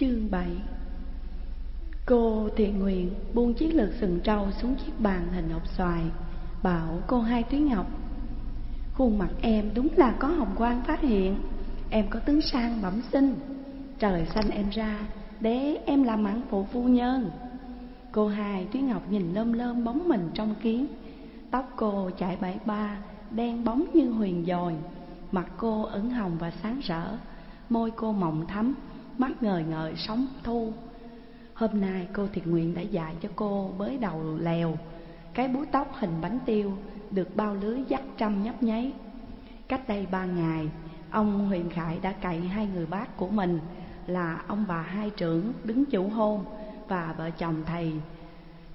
Chương 7 Cô thiện nguyện buông chiếc lược sừng trâu xuống chiếc bàn hình hộp xoài, Bảo cô hai túy Ngọc, Khuôn mặt em đúng là có hồng quang phát hiện. Em có tướng sang bẩm sinh Trời xanh em ra, Để em làm mãn phụ phu nhân. Cô hai túy Ngọc nhìn lơm lơm bóng mình trong kiến. Tóc cô chạy bảy ba, Đen bóng như huyền dồi Mặt cô ửng hồng và sáng rỡ. Môi cô mọng thắm. Mắt ngời ngời sóng thu. Hôm nay cô thiệt nguyện đã dạy cho cô bới đầu lèo, Cái búi tóc hình bánh tiêu Được bao lưới dắt trăm nhấp nháy. Cách đây ba ngày, Ông Huyền Khải đã cậy hai người bác của mình Là ông bà hai trưởng đứng chủ hôn Và vợ chồng thầy.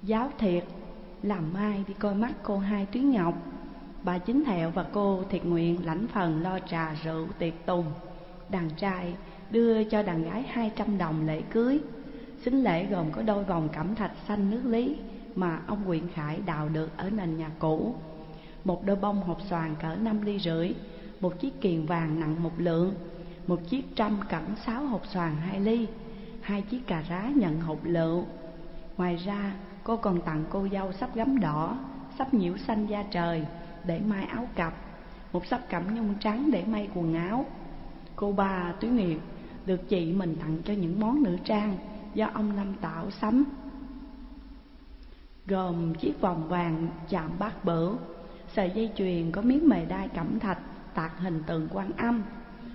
Giáo thiệt, làm mai đi coi mắt cô hai Tuyến Ngọc? Bà Chính Thẹo và cô thiệt nguyện lãnh phần lo trà rượu tiệc tùng. Đàn trai đưa cho đàn gái hai trăm đồng lễ cưới. Xính lễ gồm có đôi vòng cẩm thạch xanh nước lý Mà ông Quyện Khải đào được ở nền nhà cũ. Một đôi bông hộp xoàn cỡ năm ly rưỡi, Một chiếc kiền vàng nặng một lượng, Một chiếc trăm cẩn sáu hộp xoàn hai ly, Hai chiếc cà rá nhận hộp lựu. Ngoài ra, cô còn tặng cô dâu sắp gấm đỏ, Sắp nhiễu xanh da trời để may áo cặp, Một sắp cẩm nhung trắng để may quần áo. Cô ba Túy Nguyệt được chị mình tặng cho những món nữ trang do ông Năm tạo sắm. Gồm chiếc vòng vàng chạm bát bửu Sợi dây chuyền có miếng mề đai cẩm thạch tạc hình tượng quan âm.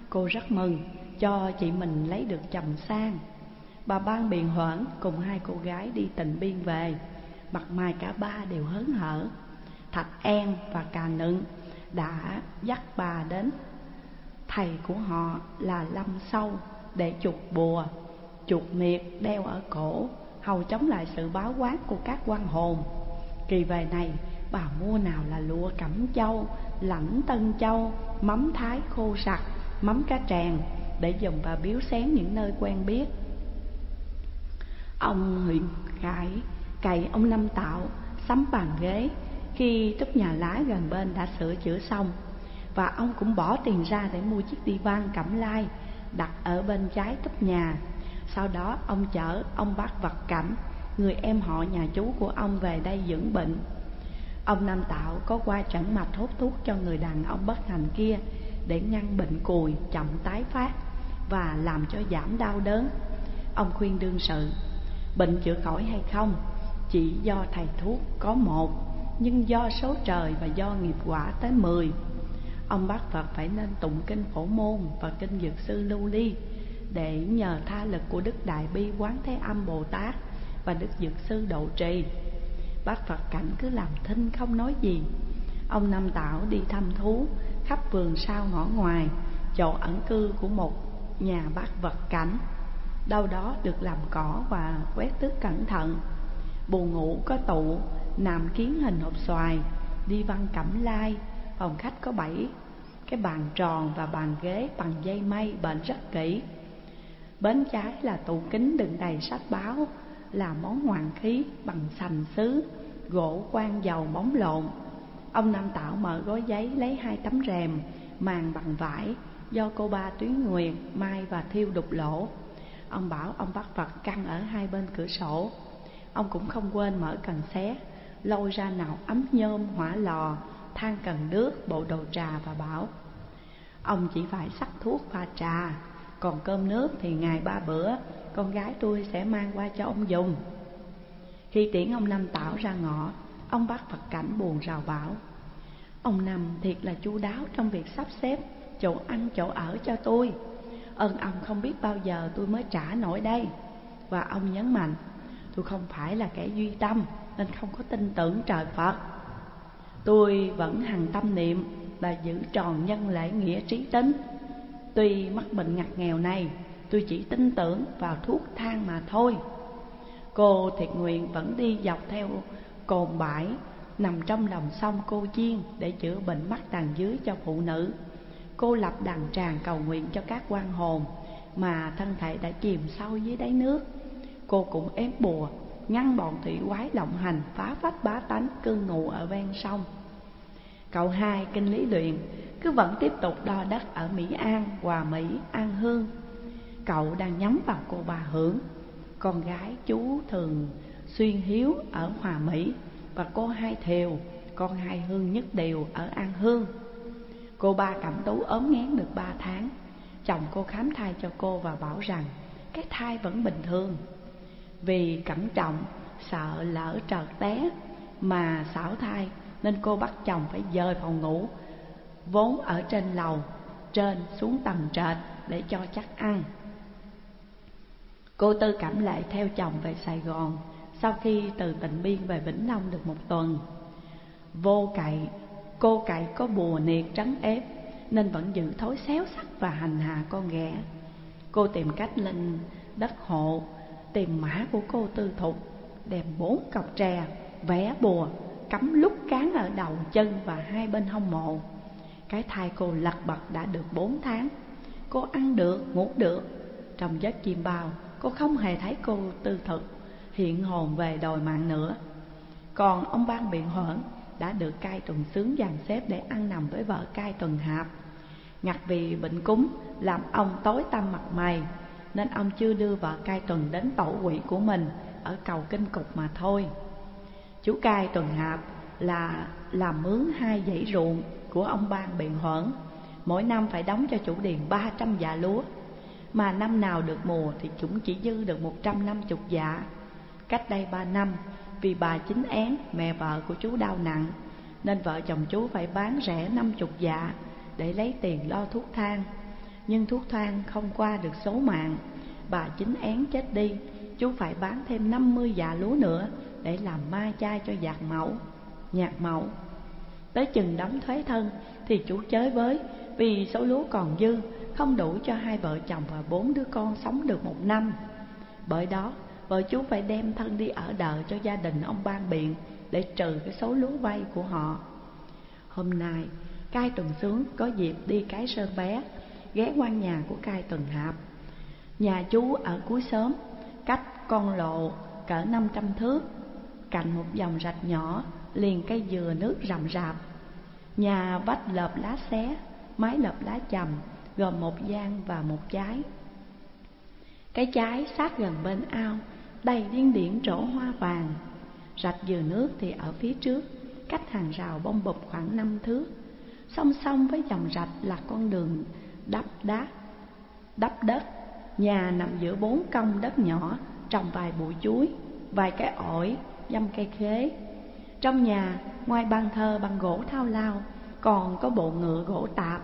Cô rất mừng cho chị mình lấy được chồng sang. Bà ban biện hoãn cùng hai cô gái đi tịnh biên về. Mặt mày cả ba đều hớn hở. Thạch An và Cà Nựng đã dắt bà đến. Thầy của họ là Lâm Sâu để chụp bùa, chụp miệt đeo ở cổ Hầu chống lại sự báo quát của các quan hồn. Kỳ về này bà mua nào là lụa cẩm châu, lãnh tân châu, mắm thái khô sặc, mắm cá tràng Để dùng và biếu xén những nơi quen biết. Ông huyện Khải cày ông Năm Tạo sắm bàn ghế. Khi túp nhà lá gần bên đã sửa chữa xong Và ông cũng bỏ tiền ra để mua chiếc đi van cẩm lai. Đặt ở bên trái túp nhà. Sau đó, ông chở ông bác vật cảnh Người em họ nhà chú của ông về đây dưỡng bệnh. Ông Nam Tạo có qua chẩn mạch hút thuốc cho người đàn ông bất hành kia Để ngăn bệnh cùi, chậm tái phát Và làm cho giảm đau đớn. Ông khuyên đương sự, Bệnh chữa khỏi hay không? Chỉ do thầy thuốc có một, Nhưng do số trời và do nghiệp quả tới mười. Ông bắt Phật phải nên tụng kinh phổ môn và kinh dược sư lưu ly Để nhờ tha lực của Đức Đại Bi Quán Thế Âm Bồ Tát Và Đức Dược Sư Độ Trì. Bác Phật cảnh cứ làm thinh không nói gì. Ông nam Tảo đi thăm thú khắp vườn sau ngõ ngoài Chỗ ẩn cư của một nhà bác vật cảnh. Đâu đó được làm cỏ và quét tước cẩn thận. Buồn ngủ có tụ, nằm kiến hình hộp xoài Đi văn cẩm lai, phòng khách có bảy cái bàn tròn và bàn ghế bằng dây mây bệnh rất kỹ. Bên trái là tủ kính đựng đầy sách báo Là món hoàng khí bằng sành sứ Gỗ quan dầu bóng lộn. Ông Nam Tạo mở gói giấy lấy hai tấm rèm Màn bằng vải Do cô ba Tuyến Nguyệt, Mai và Thiêu đục lỗ. Ông bảo ông bắt vật căng ở hai bên cửa sổ. Ông cũng không quên mở cần xé Lôi ra nào ấm nhôm, hỏa lò, than cần nước, bộ đồ trà và bảo Ông chỉ phải sắc thuốc pha trà. Còn cơm nước thì ngày ba bữa, Con gái tôi sẽ mang qua cho ông dùng. Khi tiễn ông Năm Tảo ra ngõ, Ông bắt Phật cảnh buồn rào bảo, Ông Năm, thiệt là chu đáo trong việc sắp xếp Chỗ ăn, chỗ ở cho tôi. Ơn ông không biết bao giờ tôi mới trả nổi đây. Và ông nhấn mạnh, Tôi không phải là kẻ duy tâm, Nên không có tin tưởng trời Phật. Tôi vẫn hằng tâm niệm là giữ tròn nhân lễ nghĩa trí tính Tuy mắc bệnh ngặt nghèo này, Tôi chỉ tin tưởng vào thuốc thang mà thôi. Cô thiệt nguyện vẫn đi dọc theo cồn bãi, Nằm trong lòng sông cô chiên Để chữa bệnh mắt đàn dưới cho phụ nữ. Cô lập đàn tràng cầu nguyện cho các quan hồn Mà thân thể đã chìm sâu dưới đáy nước. Cô cũng ép bùa Ngăn bọn thủy quái lộng hành, Phá phách bá tánh, cư ngụ ở ven sông. Cậu hai kinh lý luyện Cứ vẫn tiếp tục đo đất ở Mỹ An, Hòa Mỹ, An Hương. Cậu đang nhắm vào cô bà Hưởng. Con gái chú thường xuyên hiếu ở Hòa Mỹ Và cô Hai Thiều, con Hai Hương nhất đều ở An Hương. Cô ba Cẩm Tú ốm ngán được ba tháng. Chồng cô khám thai cho cô và bảo rằng Cái thai vẫn bình thường. Vì cẩn trọng, sợ lỡ trợt té Mà xảo thai nên cô bắt chồng phải dời phòng ngủ Vốn ở trên lầu Trên xuống tầng trệt để cho chắc ăn. Cô Tư cảm Lệ theo chồng về Sài Gòn Sau khi từ Tịnh Biên về Vĩnh Long được một tuần. Vô cậy, cô cậy có bùa niệt trắng ép Nên vẫn giữ thói xéo sắc và hành hạ con ghẻ. Cô tìm cách lên đất hộ Tìm mã của cô tư thục Đem bốn cọc tre, vẽ bùa Cắm lúc cán ở đầu chân và hai bên hông mộ. Cái thai cô lật bật đã được bốn tháng. Cô ăn được, ngủ được. Trong giấc chim bao Cô không hề thấy cô tư thực. Hiện hồn về đòi mạng nữa. Còn ông ban biện hoãn Đã được cai tuần sướng dàn xếp Để ăn nằm với vợ cai tuần hạp. Ngặt vì bệnh cúng Làm ông tối tăm mặt mày Nên ông chưa đưa vợ cai tuần đến tổ quỷ của mình Ở cầu kinh cục mà thôi. Chú cai tuần hạp là làm mướn hai dãy ruộng của ông ban biện hoãn. Mỗi năm phải đóng cho chủ điền 300 dạ lúa. Mà năm nào được mùa thì chúng chỉ dư được 150 dạ. Cách đây ba năm, Vì bà chính én mẹ vợ của chú đau nặng, Nên vợ chồng chú phải bán rẻ 50 dạ Để lấy tiền lo thuốc thang. Nhưng thuốc thang không qua được số mạng, Bà chính én chết đi. Chú phải bán thêm 50 dạ lúa nữa Để làm ma chai cho giạc mẫu Nhạc mẫu Tới chừng đóng thuế thân Thì chú chới với, vì số lúa còn dư, Không đủ cho hai vợ chồng và bốn đứa con sống được một năm. Bởi đó, vợ chú phải đem thân đi ở đợ cho gia đình ông ban biện Để trừ cái số lúa vay của họ. Hôm nay, cai tuần sướng có dịp đi cái sơn bé, Ghé qua nhà của cai tuần hạp. Nhà chú ở cuối sớm Cách con lộ cỡ năm trăm thước, Cạnh một dòng rạch nhỏ, liền cây dừa nước rậm rạp. Nhà vách lợp lá xé, mái lợp lá chầm, gồm một gian và một trái cái trái sát gần bên ao, đầy điên điển trổ hoa vàng. Rạch dừa nước thì ở phía trước, cách hàng rào bông bụp khoảng năm thước. Song song với dòng rạch là con đường đắp đá, đắp đất nhà nằm giữa bốn công đất nhỏ, trồng vài bụi chuối, vài cái ổi, dăm cây khế. Trong nhà, ngoài bàn thờ bằng gỗ thao lao, còn có bộ ngựa gỗ tạp,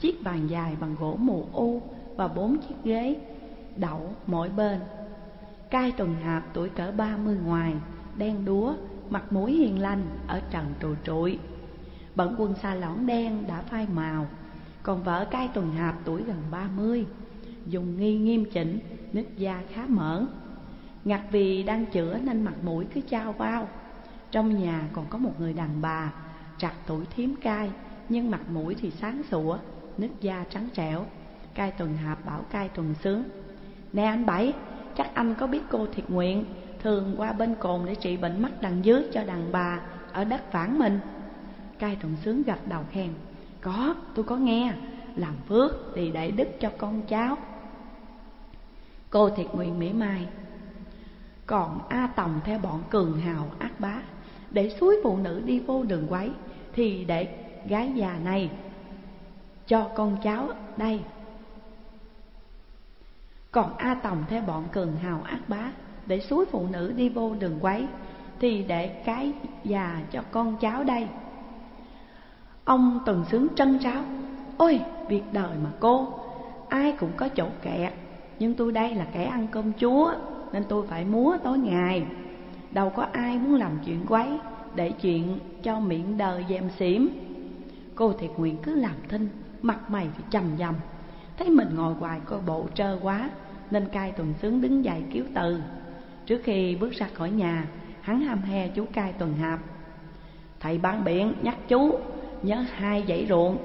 chiếc bàn dài bằng gỗ mù u và bốn chiếc ghế đậu mỗi bên. Cai tuần hạp tuổi cỡ ba mươi ngoài, đen đúa, mặt mũi hiền lành, ở trần trù trụi. Bận quần xa lõn đen đã phai màu, còn vợ cai tuần hạp tuổi gần ba mươi dùng nghi nghiêm chỉnh, nít da khá mỡ. Ngặt vì đang chữa nên mặt mũi cứ trao bao. Trong nhà còn có một người đàn bà, trạc tuổi thím cai, nhưng mặt mũi thì sáng sủa nứt da trắng trẻo. Cai tuần hạp bảo cai tuần sướng. Nè anh bảy, chắc anh có biết cô thiệt nguyện thường qua bên cồn để trị bệnh mắt đằng dưới cho đàn bà ở đất phản mình? Cai tuần sướng gật đầu khen. Có, tôi có nghe. Làm phước thì để đức cho con cháu cô thiệt nguyện mỉa mai. Còn a tòng theo bọn cường hào ác bá, để suối phụ nữ đi vô đường quấy, thì để gái già này cho con cháu đây. Còn a tòng theo bọn cường hào ác bá, để suối phụ nữ đi vô đường quấy, thì để cái già cho con cháu đây. Ông từng sướng trân tráo, ôi, việc đời mà cô, ai cũng có chỗ kẹt nhưng tôi đây là kẻ ăn cơm chúa, nên tôi phải múa tối ngày. Đâu có ai muốn làm chuyện quấy để chuyện cho miệng đời dèm xỉm. Cô thiệt nguyện cứ làm thinh, mặt mày thì trầm dầm. Thấy mình ngồi hoài coi bộ trơ quá, nên cai tuần sướng đứng dậy cứu từ. Trước khi bước ra khỏi nhà, hắn ham he chú cai tuần hạp. Thầy ban biện nhắc chú, nhớ hai dãy ruộng,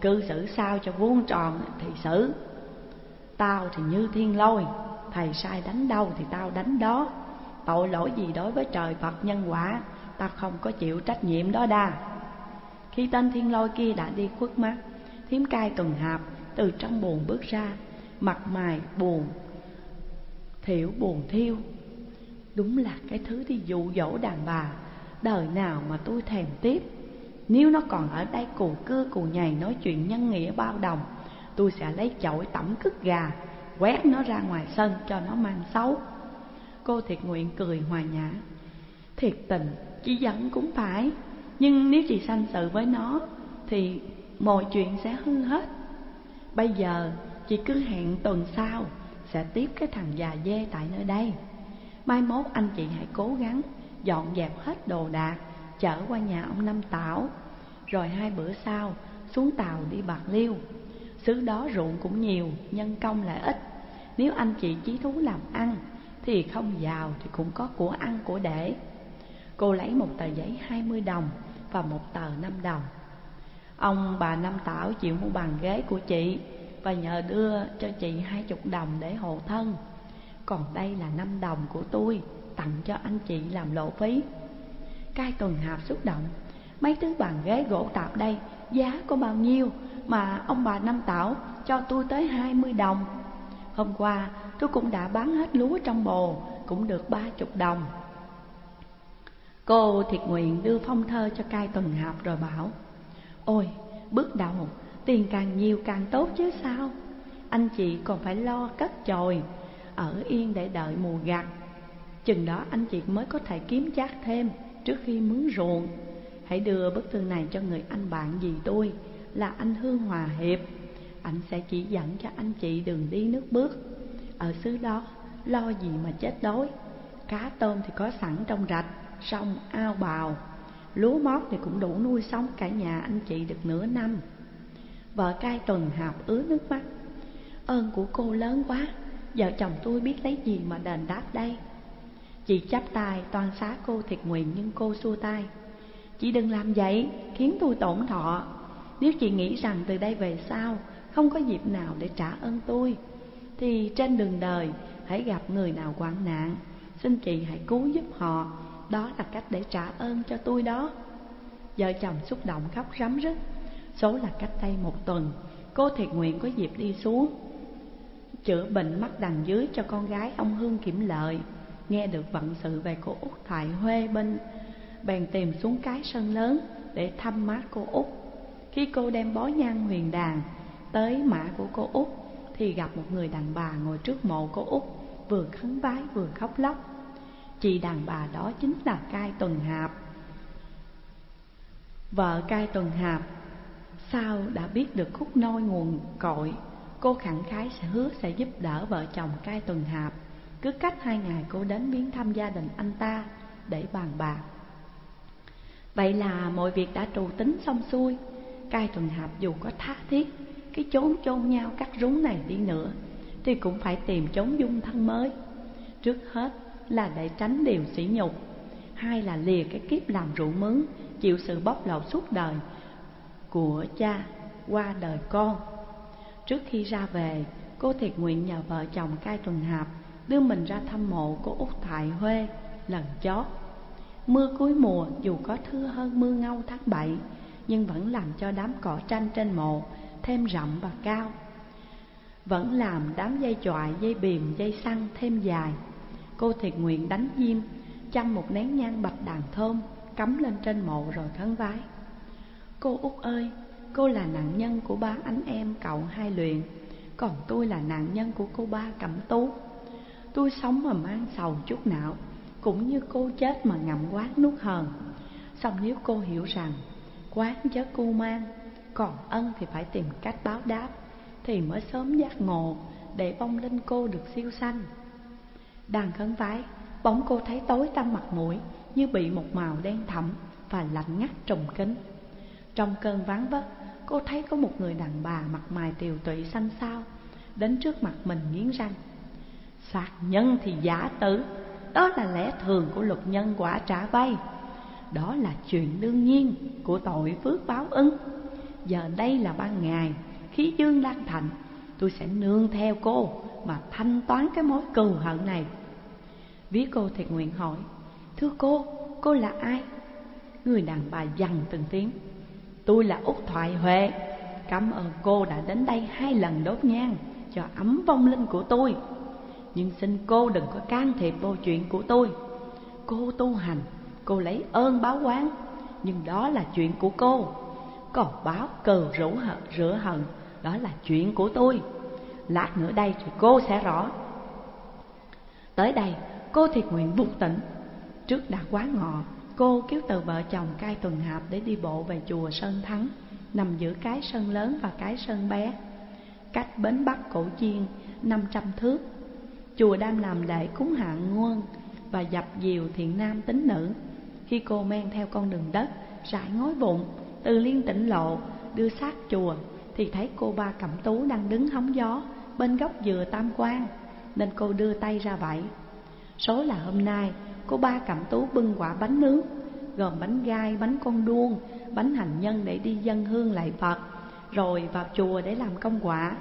cư xử sao cho vuông tròn thì xử tao thì như thiên lôi, thầy sai đánh đâu thì tao đánh đó. Tội lỗi gì đối với trời phật nhân quả tao không có chịu trách nhiệm đó đa. Khi tên thiên lôi kia đã đi khuất mắt Thiếm cai tuần hạp từ trong buồn bước ra, Mặt mày buồn, Thiểu buồn thiêu. Đúng là cái thứ đi dụ dỗ đàn bà, Đời nào mà tôi thèm tiếp. Nếu nó còn ở đây cù cưa cù nhầy nói chuyện nhân nghĩa bao đồng Tôi sẽ lấy chổi tẩm cứt gà Quét nó ra ngoài sân cho nó mang xấu. Cô thiệt nguyện cười hòa nhã. Thiệt tình, chỉ giận cũng phải. Nhưng nếu chị sanh sự với nó Thì mọi chuyện sẽ hư hết. Bây giờ chị cứ hẹn tuần sau Sẽ tiếp cái thằng già dê tại nơi đây. Mai mốt anh chị hãy cố gắng Dọn dẹp hết đồ đạc Chở qua nhà ông Năm Tảo. Rồi hai bữa sau xuống tàu đi Bạc Liêu. Xứ đó ruộng cũng nhiều, nhân công lại ít. Nếu anh chị chí thú làm ăn Thì không giàu thì cũng có của ăn của để. Cô lấy một tờ giấy 20 đồng và một tờ năm đồng. Ông bà Năm Tảo chịu mua bàn ghế của chị Và nhờ đưa cho chị hai chục đồng để hộ thân. Còn đây là năm đồng của tôi Tặng cho anh chị làm lộ phí. Cai tuần hạp xúc động Mấy thứ bàn ghế gỗ tạp đây Giá có bao nhiêu? Mà ông bà Năm Tảo cho tôi tới 20 đồng. Hôm qua tôi cũng đã bán hết lúa trong bồ Cũng được ba chục đồng. Cô thiệt nguyện đưa phong thơ cho cai tuần hạp rồi bảo Ôi, bước đầu, tiền càng nhiều càng tốt chứ sao? Anh chị còn phải lo cất chồi Ở yên để đợi mùa gặt. Chừng đó anh chị mới có thể kiếm chác thêm Trước khi mướn ruộng. Hãy đưa bức thư này cho người anh bạn gì tôi. Là anh Hương Hòa Hiệp. Anh sẽ chỉ dẫn cho anh chị đường đi nước bước. Ở xứ đó, lo gì mà chết đói. Cá tôm thì có sẵn trong rạch, Sông ao bào. Lúa mót thì cũng đủ nuôi sống cả nhà anh chị được nửa năm. Vợ cai tuần hạp ứa nước mắt. Ơn của cô lớn quá, Vợ chồng tôi biết lấy gì mà đền đáp đây? Chị chắp tay toàn xá cô thiệt nguyện nhưng cô xua tay. Chị đừng làm vậy, khiến tôi tổn thọ. Nếu chị nghĩ rằng từ đây về sau Không có dịp nào để trả ơn tôi, Thì trên đường đời hãy gặp người nào hoạn nạn. Xin chị hãy cứu giúp họ. Đó là cách để trả ơn cho tôi đó. Vợ chồng xúc động khóc rắm rứt. Số là cách đây một tuần, Cô thiệt nguyện có dịp đi xuống, Chữa bệnh mắt đằng dưới cho con gái ông Hương Kiểm Lợi. Nghe được vận sự về cô Út Thoại Huê bên, Bèn tìm xuống cái sân lớn để thăm má cô Út. Khi cô đem bó nhang huyền đàn tới mã của cô Út, Thì gặp một người đàn bà ngồi trước mộ cô Út, Vừa khấn vái vừa khóc lóc. Chị đàn bà đó chính là cai tuần hạp. Vợ cai tuần hạp, Sao đã biết được khúc nôi nguồn cội? Cô khẳng khái sẽ hứa sẽ giúp đỡ vợ chồng cai tuần hạp. Cứ cách hai ngày cô đến viếng thăm gia đình anh ta Để bàn bạc. Vậy là mọi việc đã trù tính xong xuôi. Cai tuần hạp dù có tha thiết Cái chốn chôn nhau cắt rúng này đi nữa Thì cũng phải tìm chốn dung thân mới. Trước hết là để tránh điều sỉ nhục Hai là lìa cái kiếp làm rượu mướn Chịu sự bóc lột suốt đời của cha qua đời con. Trước khi ra về, cô thiệt nguyện nhờ vợ chồng cai tuần hạp Đưa mình ra thăm mộ của Út Thại Huê lần chót. Mưa cuối mùa dù có thưa hơn mưa ngâu tháng bảy nhưng vẫn làm cho đám cỏ tranh trên mộ thêm rậm và cao. Vẫn làm đám dây chọi, dây bìm, dây xăng thêm dài. Cô thiệt nguyện đánh diêm Chăm một nén nhang bạch đàn thơm Cắm lên trên mộ rồi khấn vái. Cô út ơi Cô là nạn nhân của ba anh em cậu hai luyện Còn tôi là nạn nhân của cô ba cẩm tú. Tôi sống mà mang sầu chút não Cũng như cô chết mà ngậm quát nuốt hờn. Song nếu cô hiểu rằng Quán chớ cu mang Còn ân thì phải tìm cách báo đáp Thì mới sớm giác ngộ Để vong linh cô được siêu sanh đang khấn vái, bóng cô thấy tối tăm mặt mũi như bị một màu đen thẳm và lạnh ngắt trùng kính. Trong cơn vắng vất, cô thấy có một người đàn bà mặt mày tiều tụy xanh xao đến trước mặt mình nghiến răng. Sát nhân thì giả tử, đó là lẽ thường của luật nhân quả trả vay. Đó là chuyện đương nhiên của tội phước báo ứng. Giờ đây là ban ngày, khí dương đang thành, tôi sẽ nương theo cô mà thanh toán cái mối cừu hận này Ví cô thiệt nguyện hỏi Thưa cô, cô là ai? Người đàn bà dằn từng tiếng Tôi là Út Thoại Huệ Cảm ơn cô đã đến đây hai lần đốt nhang cho ấm vong linh của tôi Nhưng xin cô đừng có can thiệp vô chuyện của tôi Cô tu hành, cô lấy ơn báo oán Nhưng đó là chuyện của cô. Còn báo cờ rủ hận, rửa hận. Đó là chuyện của tôi. Lát nữa đây thì cô sẽ rõ. Tới đây cô thiệt nguyện buộc tỉnh. Trước đã quá ngọ Cô kêu từ vợ chồng cai tuần hạp để đi bộ về chùa Sơn Thắng Nằm giữa cái sân lớn và cái sân bé. Cách bến Bắc Cổ Chiên năm trăm thước. Chùa đang làm lễ cúng hạng nguồn Và dập diều thiện nam tính nữ. Khi cô men theo con đường đất Rải ngói vụn Từ liên tỉnh lộ đưa sát chùa Thì thấy cô ba cẩm tú đang đứng hóng gió Bên góc dừa tam quan Nên cô đưa tay ra vậy Số là hôm nay cô ba cẩm tú bưng quả bánh nướng Gồm bánh gai, bánh con đuông, bánh hành nhân để đi dân hương lạy Phật Rồi vào chùa để làm công quả.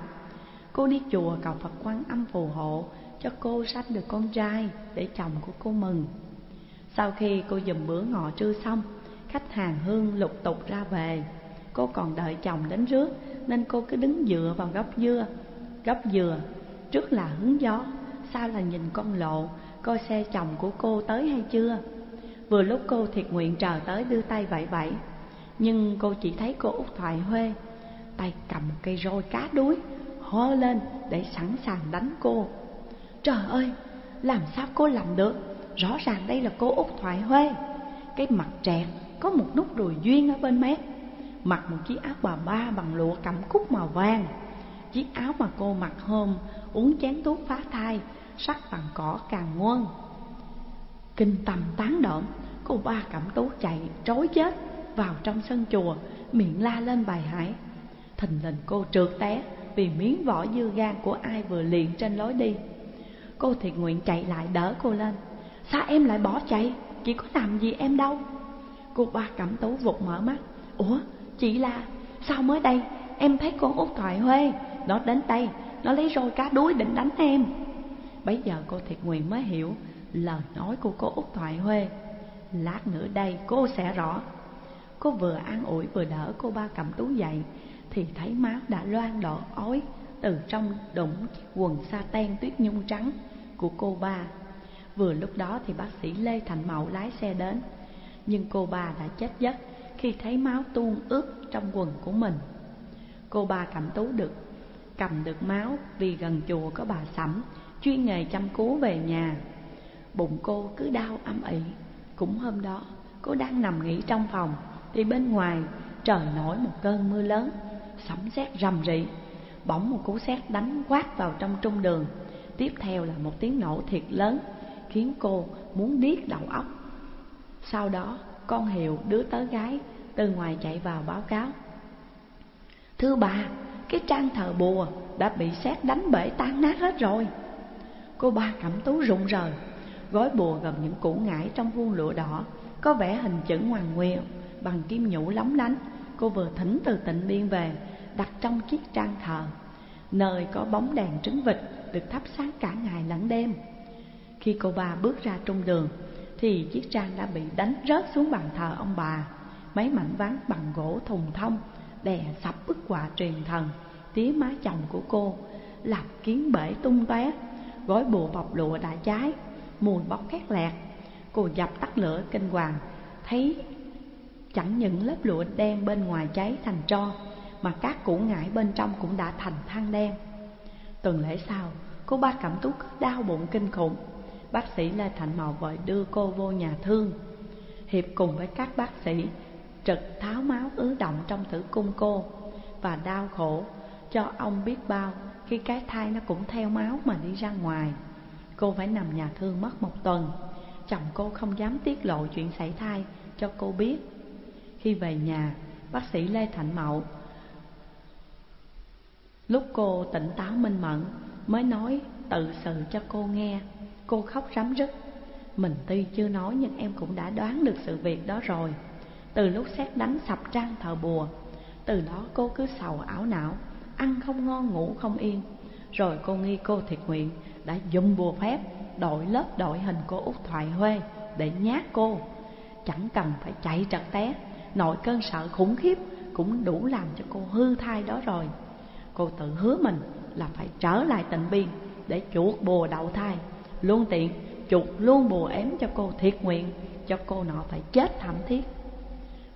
Cô đi chùa cầu Phật quan âm phù hộ Cho cô sanh được con trai để chồng của cô mừng. Sau khi cô dùm bữa ngọ trưa xong Khách hàng hương lục tục ra về. Cô còn đợi chồng đến rước Nên cô cứ đứng dựa vào góc dưa. Góc dừa Trước là hướng gió Sau là nhìn con lộ coi xe chồng của cô tới hay chưa. Vừa lúc cô thiệt nguyện chờ tới đưa tay vẫy vẫy Nhưng cô chỉ thấy cô út Thoại Huê Tay cầm cây roi cá đuối Hô lên để sẵn sàng đánh cô. Trời ơi, làm sao cô làm được? Rõ ràng đây là cô út Thoại Huê. Cái mặt trẹt, có một nút đùi duyên ở bên mép. Mặc một chiếc áo bà ba bằng lụa cẩm cúc màu vàng. Chiếc áo mà cô mặc hôm, uống chén thuốc phá thai, sắc bằng cỏ càng ngoan Kinh tâm tán động Cô ba cẩm tú chạy trối chết vào trong sân chùa, Miệng la lên bài hải. Thình lình cô trượt té Vì miếng vỏ dư gan của ai vừa liền trên lối đi. Cô thiệt nguyện chạy lại đỡ cô lên. Sao em lại bỏ chạy? Chị có làm gì em đâu? Cô ba cẩm tú vụt mở mắt. Ủa, chị là Sao mới đây? Em thấy con út thoại Huê, Nó đến đây, Nó lấy roi cá đuối định đánh em. Bấy giờ cô Thiệt Nguyện mới hiểu lời nói của cô Út Thoại Huê. Lát nữa đây cô sẽ rõ. Cô vừa an ủi vừa đỡ cô ba cầm tú dậy, Thì thấy máu đã loang đỏ ói Từ trong đụng quần sa ten tuyết nhung trắng của cô ba. Vừa lúc đó thì bác sĩ Lê Thành Mậu lái xe đến. Nhưng cô bà đã chết giấc khi thấy máu tuôn ướt trong quần của mình. Cô bà cầm tú được, cầm được máu vì gần chùa có bà sẩm, chuyên nghề chăm cứu về nhà. Bụng cô cứ đau âm ỉ. Cũng hôm đó, cô đang nằm nghỉ trong phòng, Thì bên ngoài trời nổi một cơn mưa lớn, Sấm sét rầm rị Bỗng một cú sét đánh quát vào trong trung đường. Tiếp theo là một tiếng nổ thiệt lớn. Khiến cô muốn điếc đầu óc. Sau đó con Hiệu đứa tớ gái từ ngoài chạy vào báo cáo. Thưa bà, cái trang thờ bùa đã bị xét đánh bể tan nát hết rồi. Cô ba cẩm tú rụng rời Gói bùa gồm những củ ngải trong vuông lụa đỏ Có vẽ hình chữ hoàng nguyệt Bằng kim nhũ lóng lánh. Cô vừa thỉnh từ tịnh biên về Đặt trong chiếc trang thờ Nơi có bóng đèn trứng vịt Được thắp sáng cả ngày lẫn đêm. Khi cô ba bước ra trong đường, Thì chiếc trang đã bị đánh rớt xuống bàn thờ ông bà. Mấy mảnh ván bằng gỗ thùng thông, Đè sập bức họa truyền thần. Tía má chồng của cô Làm kiến bể tung tóe, gói bùa bọc lụa đã cháy, mùi bốc khét lẹt. Cô dập tắt lửa kinh hoàng, thấy chẳng những lớp lụa đen bên ngoài cháy thành tro, mà các củ ngải bên trong cũng đã thành than đen. Tuần lễ sau, cô ba cảm tú đau bụng kinh khủng bác sĩ lê thành mậu vội đưa cô vô nhà thương. Hiệp cùng với các bác sĩ trực tháo máu ứ động trong tử cung cô và đau khổ cho ông biết bao khi cái thai nó cũng theo máu mà đi ra ngoài. Cô phải nằm nhà thương mất một tuần. Chồng cô không dám tiết lộ chuyện xảy thai cho cô biết. Khi về nhà, bác sĩ Lê Thành Mậu Lúc cô tỉnh táo minh mẫn Mới nói tự sự cho cô nghe. Cô khóc rắm rứt. Mình tuy chưa nói nhưng em cũng đã đoán được sự việc đó rồi. Từ lúc xét đánh sập trang thờ bùa, Từ đó cô cứ sầu ảo não, ăn không ngon, ngủ không yên. Rồi cô nghi cô thiệt nguyện đã dùng bùa phép đội lớp đội hình cô út thoại huê để nhát cô. Chẳng cần phải chạy trật té, Nội cơn sợ khủng khiếp cũng đủ làm cho cô hư thai đó rồi. Cô tự hứa mình là phải trở lại tịnh biên để chuột bùa đậu thai. Luôn tiện, chuột luôn bùa ém cho cô thiệt nguyện, Cho cô nọ phải chết thảm thiết.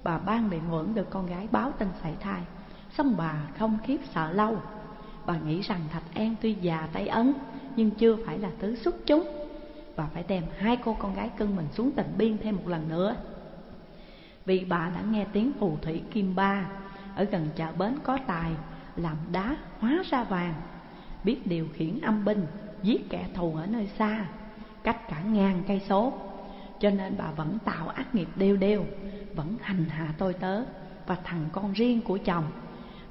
Bà ban bị ngưỡng được con gái báo tin sảy thai, Xong bà không khiếp sợ lâu. Bà nghĩ rằng Thạch An tuy già tay ấn Nhưng chưa phải là thứ xuất chúng. Bà phải đem hai cô con gái cưng mình xuống tịnh biên thêm một lần nữa. Vì bà đã nghe tiếng phù thủy Kim Ba, Ở gần chợ bến có tài, Làm đá hóa ra vàng. Biết điều khiển âm binh Giết kẻ thù ở nơi xa Cách cả ngàn cây số. Cho nên bà vẫn tạo ác nghiệp đều đều Vẫn hành hạ tôi tớ Và thằng con riêng của chồng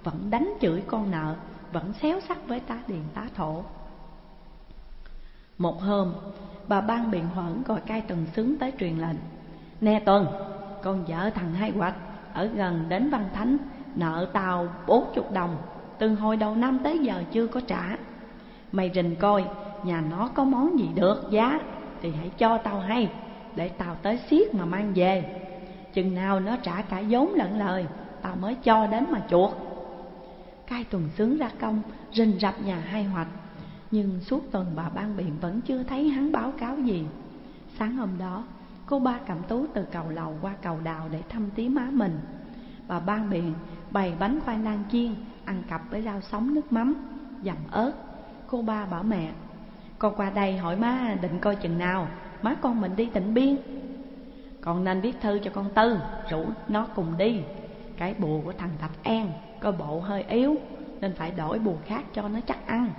Vẫn đánh chửi con nợ Vẫn xéo sắc với tá điền tá thổ. Một hôm Bà ban biện hoãn gọi cai tuần xứng tới truyền lệnh. Nè Tuần, con vợ thằng hai hoạch Ở gần đến văn thánh Nợ tàu bốn chục đồng từ hồi đầu năm tới giờ chưa có trả. Mày rình coi, Nhà nó có món gì được giá, Thì hãy cho tao hay, Để tao tới xiết mà mang về. Chừng nào nó trả cả vốn lẫn lời, Tao mới cho đến mà chuột Cai tuần sướng ra công, Rình rập nhà hai hoạch. Nhưng suốt tuần bà ban biện vẫn chưa thấy hắn báo cáo gì. Sáng hôm đó, Cô ba cẩm tú từ cầu lầu qua cầu đào để thăm tí má mình. Bà ban biện bày bánh khoai lang chiên Ăn cặp với rau sống nước mắm Dầm ớt. Cô ba bảo mẹ Con qua đây hỏi má định coi chừng nào. Má con mình đi tỉnh biên. Con nên viết thư cho con Tư Rủ nó cùng đi. Cái bùa của thằng Thạch An Coi bộ hơi yếu Nên phải đổi bùa khác cho nó chắc ăn.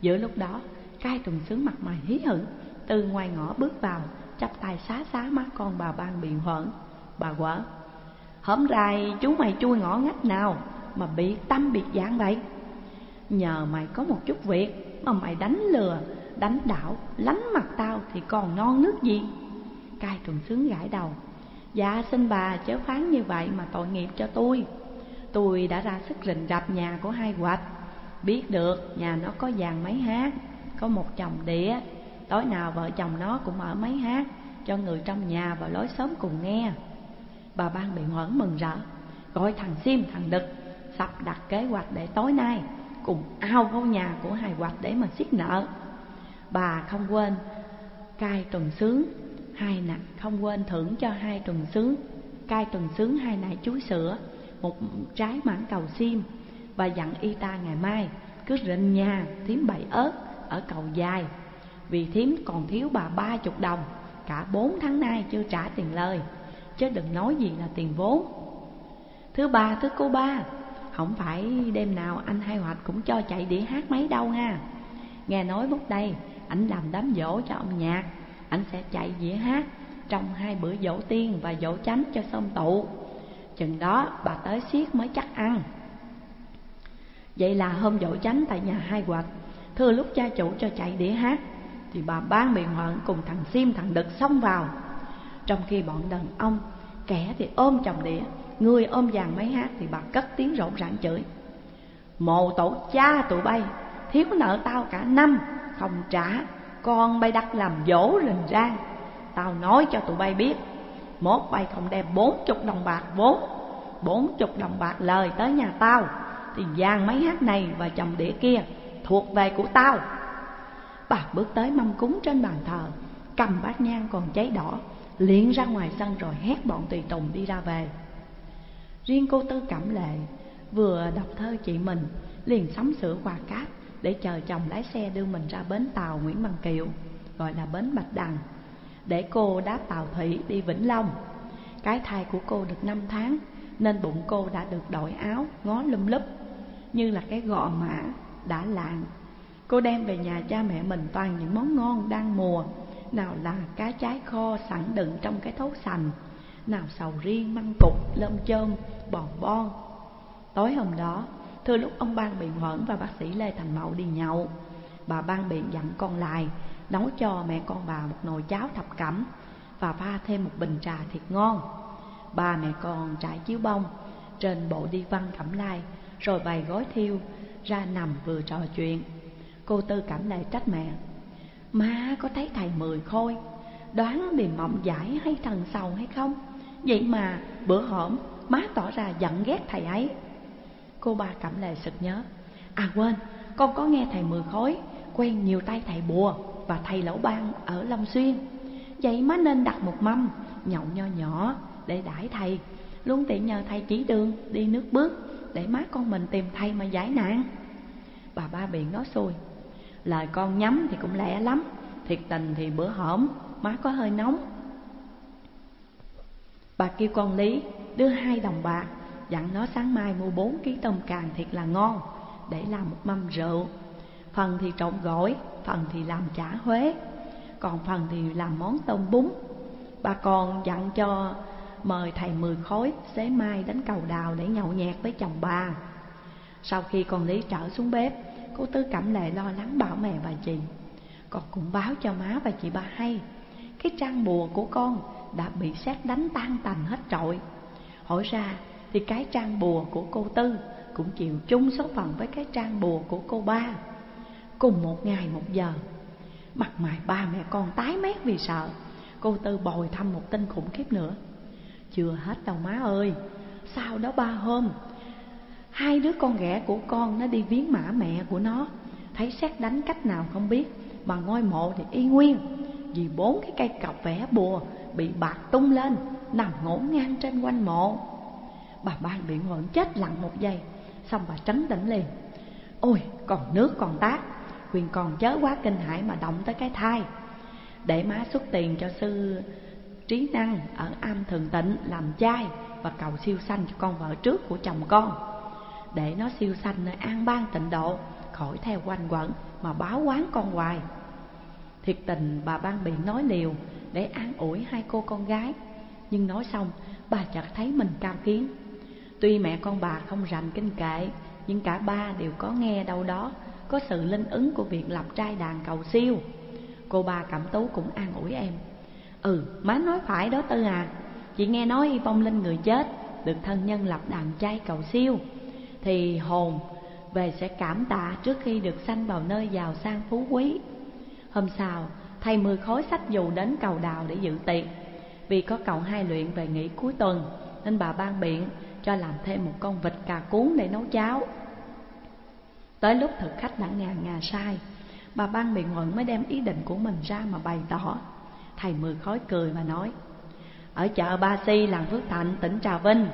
Giữa lúc đó Cai trùng sướng mặt mày hí hửng. Từ ngoài ngõ bước vào Chắp tay xá xá má con bà ban biện hởn Bà quở, Hôm rày chú mày chui ngõ ngách nào. Mà bị tâm biệt dạng vậy. Nhờ mày có một chút việc Mà mày đánh lừa, Đánh đảo, Lánh mặt tao Thì còn non nước gì? Cai trùng sướng gãi đầu. Dạ xin bà chớ phán như vậy Mà tội nghiệp cho tôi. Tôi đã ra sức rình rập nhà của hai quạch Biết được nhà nó có vàng máy hát, Có một chồng đĩa. Tối nào vợ chồng nó cũng mở máy hát Cho người trong nhà và lối xóm cùng nghe. Bà ban bị hoảng mừng rỡ. Gọi thằng Sim, thằng Đực. Sắp đặt kế hoạch để tối nay Cùng ao vô nhà của hài hoạch để mà xiết nợ. Bà không quên cai tuần sướng, Hai nè không quên thưởng cho hai tuần sướng, Cai tuần sướng hai nải chuối sữa, Một trái mãng cầu sim và dặn y ta ngày mai, cứ rình nhà, thím bày ớt ở cầu dài. Vì thím còn thiếu bà ba chục đồng, cả bốn tháng nay chưa trả tiền lời, chứ đừng nói gì là tiền vốn. Thứ ba, thứ cô ba không phải đêm nào anh hai hoạch cũng cho chạy đĩa hát mấy đâu ha. Nghe nói bút đây, ảnh làm đám dỗ cho ông nhạc. Ảnh sẽ chạy dĩa hát trong hai bữa dỗ tiên và dỗ chánh cho xong tụ. Chừng đó, bà tới siết mới chắc ăn. Vậy là hôm dỗ chánh tại nhà hai Hoạch, Thưa lúc cha chủ cho chạy đĩa hát, Thì bà ban miệng hoạn cùng thằng Sim, thằng Đực xông vào. Trong khi bọn đàn ông, Kẻ thì ôm chồng đĩa Người ôm vàng máy hát Thì bà cất tiếng rộn ràng chửi. Mồ tổ cha tụi bay, Thiếu nợ tao cả năm, Không trả, Con bay đặt làm dỗ rình rang. Tao nói cho tụi bay biết, Mốt bay không đem bốn chục đồng bạc vốn, Bốn chục đồng bạc lời tới nhà tao, thì vàng máy hát này và chồng đĩa kia thuộc về của tao. Bà bước tới mâm cúng trên bàn thờ, cầm bát nhang còn cháy đỏ, liền ra ngoài sân rồi hét bọn tùy tùng đi ra về riêng cô tư cẩm lệ vừa đọc thơ chị mình liền sắm sửa quà cáp để chờ chồng lái xe đưa mình ra bến tàu nguyễn bằng kiều gọi là bến bạch đằng để cô đáp tàu thủy đi vĩnh long cái thai của cô được năm tháng nên bụng cô đã được đổi áo ngó lum lúp như là cái gò mã đã lạng Cô đem về nhà cha mẹ mình toàn những món ngon đang mùa Nào là cá trái kho sẵn đựng trong cái thố sành Nào sầu riêng, măng cục, lơm chơm bòn bon. Tối hôm đó, thưa lúc ông Ban Biện Hoẩn và bác sĩ Lê Thành Mậu đi nhậu Bà Ban Biện dặn con lại Nấu cho mẹ con bà một nồi cháo thập cẩm Và pha thêm một bình trà thiệt ngon. Ba mẹ con trải chiếu bông Trên bộ đi văn cẩm lai rồi bày gói thiêu ra nằm vừa trò chuyện. Cô tư cảm lại trách mẹ má có thấy thầy mười khôi đoán điềm mộng giải hay thần sầu hay không? Vậy mà bữa hổm má tỏ ra giận ghét thầy ấy. Cô ba cảm lệ sực nhớ. À quên, Con có nghe thầy Mười Khối, Quen nhiều tay thầy bùa Và thầy Lẩu Ban ở Long Xuyên. Vậy má nên đặt một mâm, Nhậu nho nhỏ để đãi thầy. Luôn tiện nhờ thầy chỉ đường, Đi nước bước Để má con mình tìm thầy mà giải nạn. Bà ba biện nói xuôi Lời con nhắm thì cũng lẹ lắm, Thiệt tình thì bữa hổm, Má có hơi nóng. Bà kêu con Lý đưa hai đồng bạc, Dặn nó sáng mai mua bốn ký tôm càng thiệt là ngon, Để làm một mâm rượu. Phần thì trộn gỏi, Phần thì làm chả Huế, Còn phần thì làm món tôm bún. Bà còn dặn cho mời thầy mười khối, Xế mai đánh cầu đào để nhậu nhẹt với chồng bà. Sau khi con Lý trở xuống bếp, Cô Tư Cẩm Lệ lo lắng bảo mẹ và chị Con cũng báo cho má và chị ba hay, Cái trang bùa của con đã bị xét đánh tan tành hết trọi. Hỏi ra thì cái trang bùa của cô Tư Cũng chịu chung số phận với cái trang bùa của cô ba. Cùng một ngày một giờ, Mặt mày ba mẹ con tái mét vì sợ, Cô Tư bồi thăm một tin khủng khiếp nữa. Chưa hết đâu má ơi Sau đó ba hôm, Hai đứa con ghẻ của con nó đi viếng mã mẹ của nó, Thấy xét đánh cách nào không biết, Mà ngôi mộ thì y nguyên. Vì bốn cái cây cọc vẽ bùa Bị bạc tung lên, Nằm ngổn ngang trên quanh mộ. Bà ban bị luận chết lặng một giây, Xong bà trấn tĩnh liền. Ôi, còn nước, còn tát Quyền còn chớ quá kinh hãi mà động tới cái thai. Để má xuất tiền cho sư trí năng Ở am thường tịnh làm trai Và cầu siêu sanh cho con vợ trước của chồng con. Để nó siêu sanh nơi an ban tịnh độ, Khỏi theo quanh quẩn mà báo quán con hoài. Thiệt tình bà ban bị nói liều Để an ủi hai cô con gái. Nhưng nói xong bà chợt thấy mình cao kiến. Tuy mẹ con bà không rành kinh kệ Nhưng cả ba đều có nghe đâu đó Có sự linh ứng của việc lập trai đàn cầu siêu. Cô bà Cẩm Tú cũng an ủi em. Ừ, má nói phải đó Tư à. Chị nghe nói vong linh người chết Được thân nhân lập đàn trai cầu siêu. Thì hồn về sẽ cảm tạ trước khi được sanh vào nơi giàu sang phú quý. Hôm sau, thầy mười khối sách dù đến cầu đào để dự tiệc. Vì có cậu hai luyện về nghỉ cuối tuần Nên bà ban biện cho làm thêm một con vịt cà cuốn để nấu cháo. Tới lúc thực khách đã ngà ngà sai Bà ban biện luận mới đem ý định của mình ra mà bày tỏ. Thầy Mười Khói cười và nói Ở chợ Ba Si, làng Phước Thạnh, tỉnh Trà Vinh.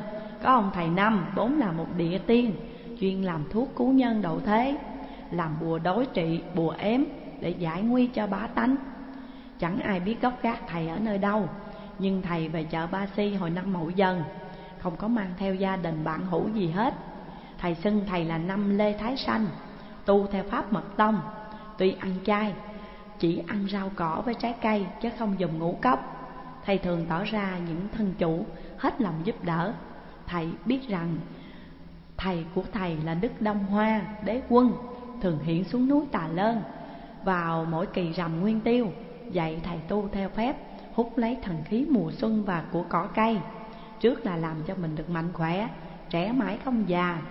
Có ông thầy Năm, vốn là một địa tiên Chuyên làm thuốc cứu nhân độ thế Làm bùa đối trị, bùa ém để giải nguy cho bá tánh. Chẳng ai biết gốc gác thầy ở nơi đâu, Nhưng thầy về chợ Ba Si hồi năm Mậu Dần, không có mang theo gia đình bạn hữu gì hết. Thầy xưng thầy là năm Lê Thái Sanh, Tu theo pháp mật tông. Tuy ăn chay, Chỉ ăn rau cỏ với trái cây, Chứ không dùng ngũ cốc. Thầy thường tỏ ra những thân chủ, Hết lòng giúp đỡ. Thầy biết rằng Thầy của thầy là Đức Đông Hoa, Đế quân, Thường hiện xuống núi Tà Lơn. Vào mỗi kỳ rằm nguyên tiêu, Dạy thầy tu theo phép, Hút lấy thần khí mùa xuân và của cỏ cây. Trước là làm cho mình được mạnh khỏe, Trẻ mãi không già,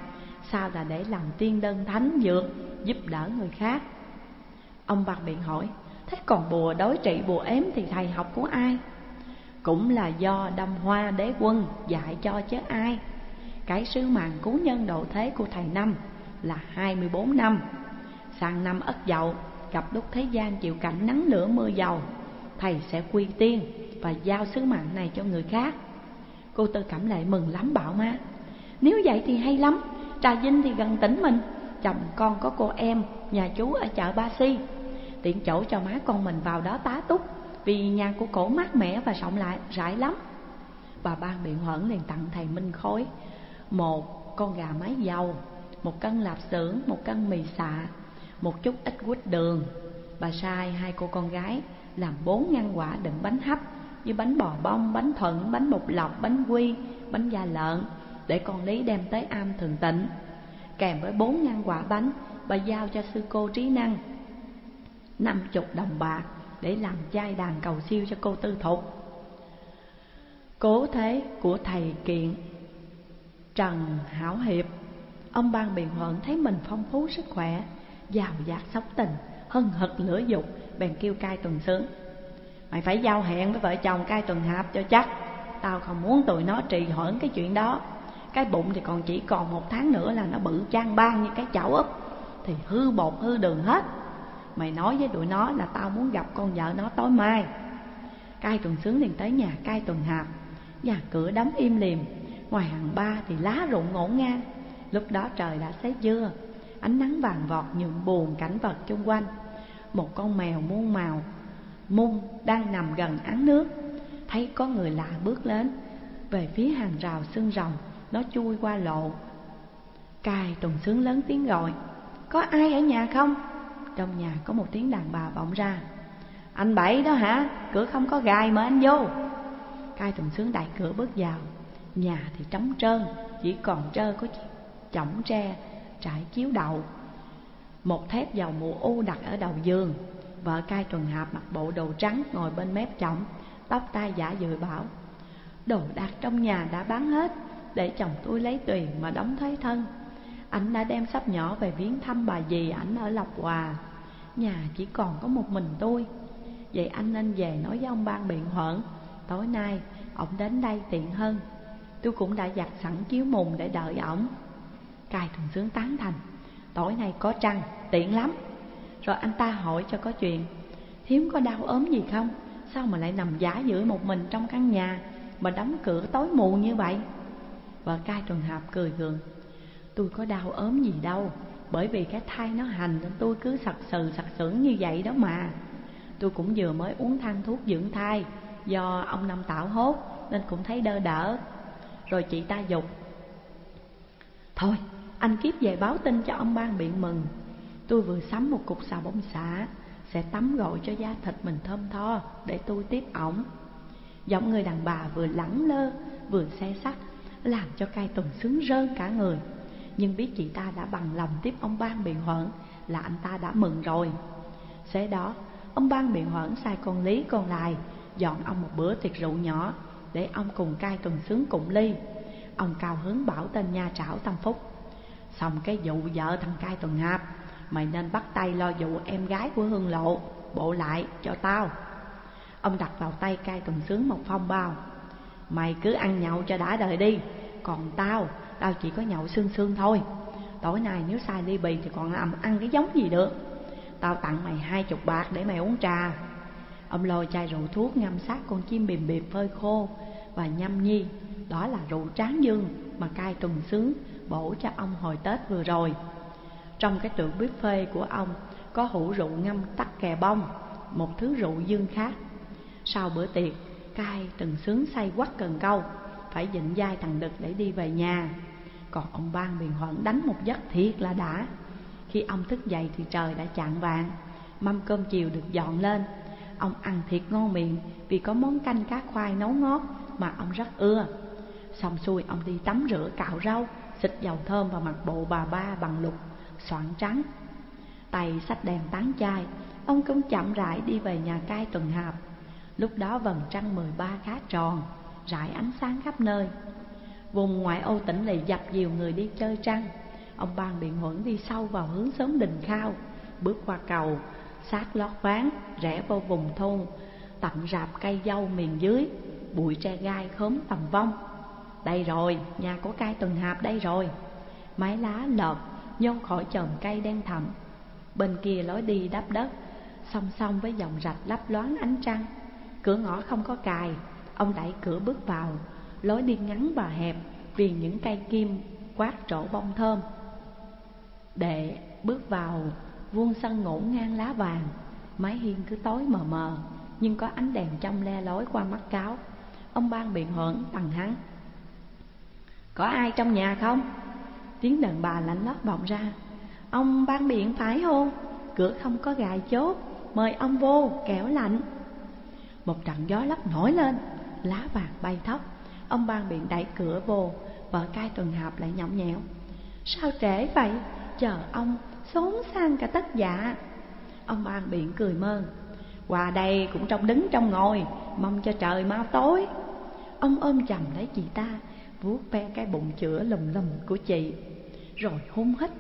Sau là để làm tiên đơn thánh dược, Giúp đỡ người khác. Ông bạc biện hỏi, Thế còn bùa đối trị bùa ếm thì thầy học của ai? Cũng là do đâm hoa đế quân dạy cho chứ ai. Cái sứ mạng cứu nhân độ thế của thầy Năm là 24 năm. Sang năm ất dậu gặp lúc thế gian chịu cảnh nắng lửa mưa dầu, Thầy sẽ quy tiên và giao sứ mạng này cho người khác. Cô Tư Cẩm Lệ mừng lắm, bảo má, Nếu vậy thì hay lắm, Trà Vinh thì gần tỉnh mình, Chồng con có cô em, Nhà chú ở chợ Ba Si. Tiện chỗ cho má con mình vào đó tá túc, Vì nhà của cổ mát mẻ và rộng lại rải lắm. Bà ban biện huẩn liền tặng thầy Minh Khối, Một con gà mái dầu, Một cân lạp xưởng, Một cân mì xạ một chút ít quýt đường Bà sai hai cô con gái Làm bốn ngăn quả đựng bánh hấp như bánh bò bông, bánh thuận, bánh bột lọc, bánh quy, bánh da lợn để con Lý đem tới am thường tịnh. Kèm với bốn ngăn quả bánh, bà giao cho sư cô trí năng năm chục đồng bạc để làm chai đàn cầu siêu cho cô tư thục. Cố thế của thầy kiện Trần Hảo Hiệp Ông ban biện luận thấy mình phong phú sức khỏe Giàu dạt sóng tình, Hân hực lửa dục, Bèn kêu cai tuần sướng. Mày phải giao hẹn với vợ chồng cai tuần hạp cho chắc. Tao không muốn tụi nó trì hoãn cái chuyện đó. Cái bụng thì còn chỉ còn một tháng nữa là nó bự trang ban như cái chảo úp. Thì hư bột hư đường hết. Mày nói với tụi nó là tao muốn gặp con vợ nó tối mai. Cai tuần sướng liền tới nhà cai tuần hạp. Nhà cửa đóng im lìm Ngoài hàng ba thì lá rụng ngổn ngang. Lúc đó trời đã xế dưa Ánh nắng vàng vọt nhuộm buồn cảnh vật chung quanh. Một con mèo muôn màu, Mung đang nằm gần án nước. Thấy có người lạ bước lên. Về phía hàng rào xương rồng, Nó chui qua lộ. Cài tuần sướng lớn tiếng gọi, Có ai ở nhà không? Trong nhà có một tiếng đàn bà vọng ra. Anh Bảy đó hả? Cửa không có gài mà anh vô. Cai tuần sướng đẩy cửa bước vào. Nhà thì trống trơn, Chỉ còn trơ có chỏng tre Trải chiếu đầu Một thép dầu mũ u đặt ở đầu giường. Vợ cai tuần hạp mặc bộ đồ trắng Ngồi bên mép chồng, Tóc tai giả dự bảo, Đồ đạc trong nhà đã bán hết, Để chồng tôi lấy tiền mà đóng thuế thân. Anh đã đem sắp nhỏ về viếng thăm bà dì ảnh ở Lộc Hòa. Nhà chỉ còn có một mình tôi. Vậy anh nên về nói với ông ban biện huẩn Tối nay, ông đến đây tiện hơn. Tôi cũng đã giặt sẵn chiếu mùng để đợi ổng. Cài thường sướng tán thành. Tối nay có trăng, tiện lắm. Rồi anh ta hỏi cho có chuyện Hiếm có đau ốm gì không? Sao mà lại nằm giả giữa một mình trong căn nhà Mà đóng cửa tối mù như vậy? Vợ cai trường hợp cười gượng Tôi có đau ốm gì đâu Bởi vì cái thai nó hành nên tôi cứ sặc sừ sặc sững như vậy đó mà. Tôi cũng vừa mới uống thang thuốc dưỡng thai Do ông Năm Tạo hốt Nên cũng thấy đơ đỡ. Rồi chị ta dục Thôi anh kiếp về báo tin cho ông ban biện mừng. Tôi vừa sắm một cục xào bông xả, Sẽ tắm gội cho da thịt mình thơm tho Để tôi tiếp ổng. Giọng người đàn bà vừa lẳng lơ, Vừa xe sắt, Làm cho cai tuần sướng rơn cả người. Nhưng biết chị ta đã bằng lòng tiếp ông ban biện huẩn Là anh ta đã mừng rồi. Xế đó, Ông ban biện huẩn sai con Lý con Lại Dọn ông một bữa tiệc rượu nhỏ Để ông cùng cai tuần sướng cùng ly. Ông cao hứng bảo tên nha trảo Tâm Phúc Xong cái vụ vợ thằng cai tuần hạp Mày nên bắt tay lo vụ em gái của Hương Lộ Bộ lại cho tao. Ông đặt vào tay cai tuần sướng một phong bao. Mày cứ ăn nhậu cho đã đời đi Còn tao, tao chỉ có nhậu xương xương thôi. Tối nay nếu sai ly bì thì còn làm ăn cái giống gì được? Tao tặng mày hai chục bạc để mày uống trà. Ông lôi chai rượu thuốc ngâm sát con chim bìm bịp phơi khô Và nhâm nhi. Đó là rượu tráng dương mà cai tuần sướng bổ cho ông hồi Tết vừa rồi. Trong cái tượng buffet của ông có hũ rượu ngâm tắc kè bông Một thứ rượu dương khác. Sau bữa tiệc, cai từng sướng say quắt cần câu Phải dịnh dai thằng Đực để đi về nhà. Còn ông ban biền hoận đánh một giấc thiệt là đã. Khi ông thức dậy thì trời đã chạng vàng Mâm cơm chiều được dọn lên. Ông ăn thiệt ngon miệng vì có món canh cá khoai nấu ngót mà ông rất ưa. Xong xuôi ông đi tắm rửa cạo rau Xịt dầu thơm vào mặt bộ bà ba bằng lục Soạn trắng. Tay sách đèn tán chai, Ông cũng chậm rãi đi về nhà cai tuần hạp. Lúc đó vầng trăng mười ba khá tròn, Rải ánh sáng khắp nơi. Vùng ngoại ô tỉnh lỵ dập dìu người đi chơi trăng. Ông ban biện huẩn đi sâu vào hướng xóm đình khao, Bước qua cầu, Sát lót ván, Rẽ vô vùng thôn Tậm rạp cây dâu miền dưới, Bụi tre gai khóm tầm vong đây rồi, nhà của cai tuần hạp đây rồi. Mái lá lợp nhô khỏi chòm cây đen thẳm. Bên kia lối đi đắp đất Song song với dòng rạch lấp loáng ánh trăng. Cửa ngõ không có cài Ông đẩy cửa bước vào. Lối đi ngắn và hẹp Vì những cây kim quát trổ bông thơm. Để bước vào vuông sân ngổn ngang lá vàng. Mái hiên cứ tối mờ mờ Nhưng có ánh đèn trong le lối qua mắt cáo. Ông ban biện hưởng bằng hắn có ai trong nhà không? Tiếng đàn bà lạnh lót vọng ra. Ông ban biện phải hôn. Cửa không có gài chốt. Mời ông vô, kẻo lạnh. Một trận gió lấp nổi lên. Lá vàng bay thấp Ông ban biện đẩy cửa vô. Vợ cai tuần hạp lại nhõng nhẽo. Sao trễ vậy? Chờ ông xốn sang cả tất dạ. Ông ban biện cười mơn Qua đây cũng trong đứng trong ngồi. Mong cho trời mau tối. Ông ôm chầm lấy chị ta vuốt ve cái bụng chữa lùm lùm của chị. Rồi hôn hít.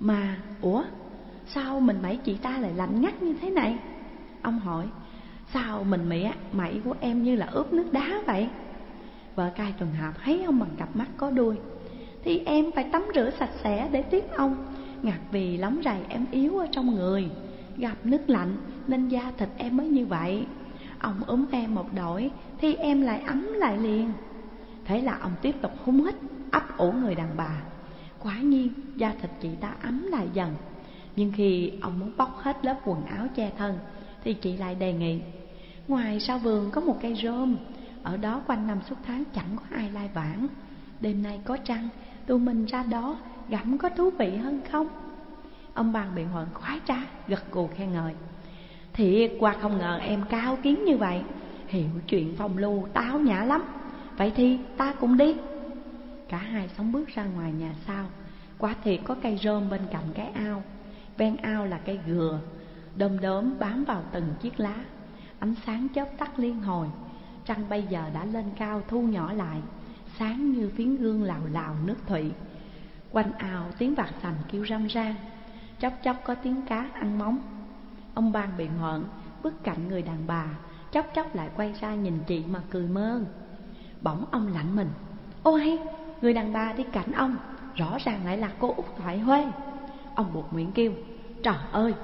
Mà, ủa, sao mình mẩy chị ta lại lạnh ngắt như thế này? Ông hỏi, sao mình mẩy mẩy của em như là ướp nước đá vậy? Vợ cai tuần hạp thấy ông bằng cặp mắt có đuôi. Thì em phải tắm rửa sạch sẽ để tiếp ông. Ngặt vì lóng rầy em yếu ở trong người. Gặp nước lạnh nên da thịt em mới như vậy. Ông ốm em một đổi Thì em lại ấm lại liền. Thế là ông tiếp tục húng hít, Ấp ủ người đàn bà. Quả nhiên, da thịt chị ta ấm lại dần. Nhưng khi ông muốn bóc hết lớp quần áo che thân, Thì chị lại đề nghị, Ngoài sau vườn có một cây rơm? Ở đó quanh năm suốt tháng chẳng có ai lai vãng. Đêm nay có trăng, Tụi mình ra đó gặm có thú vị hơn không? Ông bàn biện luận khoái trá, Gật gù khen ngợi, Thiệt qua không ngờ em cao kiến như vậy. Hiểu chuyện phong lưu táo nhã lắm. Vậy thì ta cũng đi. Cả hai sống bước ra ngoài nhà sau. Quả thiệt có cây rơm bên cạnh cái ao. Ven ao là cây gừa. Đom đóm bám vào từng chiếc lá. Ánh sáng chớp tắt liên hồi. Trăng bây giờ đã lên cao thu nhỏ lại. Sáng như phiến gương lào lào nước thủy. Quanh ao tiếng vạc sành kêu râm ran Chốc chốc có tiếng cá ăn móng. Ông ban bị hoạn Bước cạnh người đàn bà. Chốc chốc lại quay ra nhìn chị mà cười mơn. Bỗng ông lạnh mình. Ôi, người đàn bà đi cạnh ông, Rõ ràng lại là cô út Thoại Huê. Ông buộc miệng kêu Trời ơi!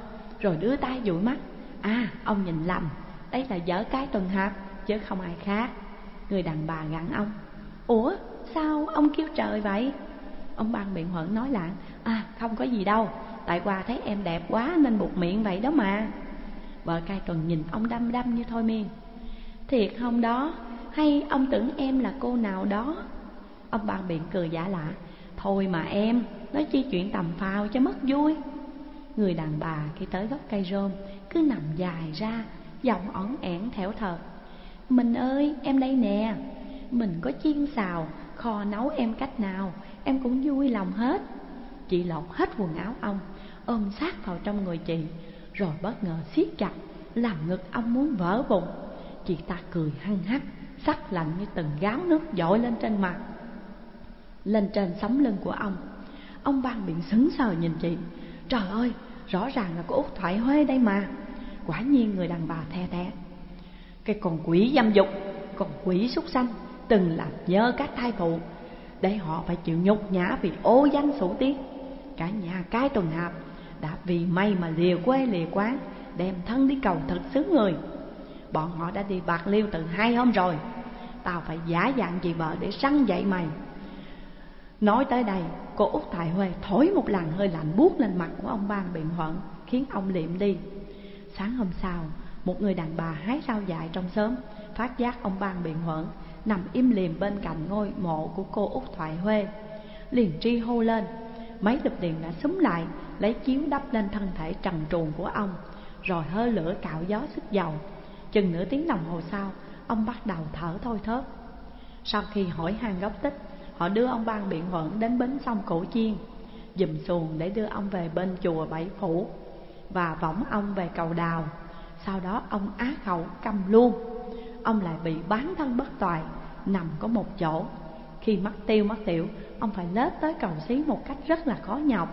Rồi đưa tay dụi mắt. À ông nhìn lầm, Đây là vợ cái tuần hạp, Chứ không ai khác. Người đàn bà gặn ông, Ủa, sao ông kêu trời vậy? Ông ban miệng hận nói lạng À không có gì đâu, Tại qua thấy em đẹp quá nên buộc miệng vậy đó mà. Vợ cai tuần nhìn ông đăm đăm như thôi miên. Thiệt không đó hay ông tưởng em là cô nào đó? Ông ba miệng cười giả lạ. Thôi mà em, Nói chi chuyện tầm phao cho mất vui. Người đàn bà khi tới gốc cây rơm, Cứ nằm dài ra, Giọng ỏn ẻn thẻo thờ. Mình ơi, em đây nè. Mình có chiên xào, Kho nấu em cách nào, Em cũng vui lòng hết. Chị lột hết quần áo ông, Ôm sát vào trong người chị, Rồi bất ngờ siết chặt, Làm ngực ông muốn vỡ bụng. Chị ta cười hăng hắc. Sắc lạnh như từng gáo nước dội lên trên mặt, Lên trên sóng lưng của ông. Ông ban miệng sững sờ nhìn chị. Trời ơi, Rõ ràng là cô Út Thoại Huê đây mà. Quả nhiên người đàn bà the thé. Cái con quỷ dâm dục, Con quỷ súc sanh, Từng làm nhớ các thai phụ. Để họ phải chịu nhục nhã vì ô danh sủ tiết. Cả nhà cái tuần hạp Đã vì may mà lìa quê lìa quán, Đem thân đi cầu thật xứ người. Bọn họ đã đi bạc liêu từ hai hôm rồi. Tao phải giả dạng gì vợ để săn dậy mày. Nói tới đây, Cô út Tài Huê thổi một làn hơi lạnh buốt lên mặt của ông ban biện huận, Khiến ông liệm đi. Sáng hôm sau, Một người đàn bà hái rau dại trong xóm Phát giác ông ban biện huận Nằm im liềm bên cạnh ngôi mộ của cô út Thoại Huê. Liền tri hô lên, Mấy lực điện đã súng lại, Lấy chiếu đắp lên thân thể trần truồng của ông, Rồi hơi lửa cạo gió sức dầu Chừng nửa tiếng đồng hồ sau, Ông bắt đầu thở thôi thớp. Sau khi hỏi han gốc tích, Họ đưa ông ban biện vận đến bến sông Cổ Chiên, Dùm xuồng để đưa ông về bên chùa Bảy Phủ Và võng ông về cầu đào. Sau đó ông á khẩu cầm luôn. Ông lại bị bán thân bất toại, Nằm có một chỗ. Khi mắc tiêu mắc tiểu, Ông phải lết tới cầu xí một cách rất là khó nhọc.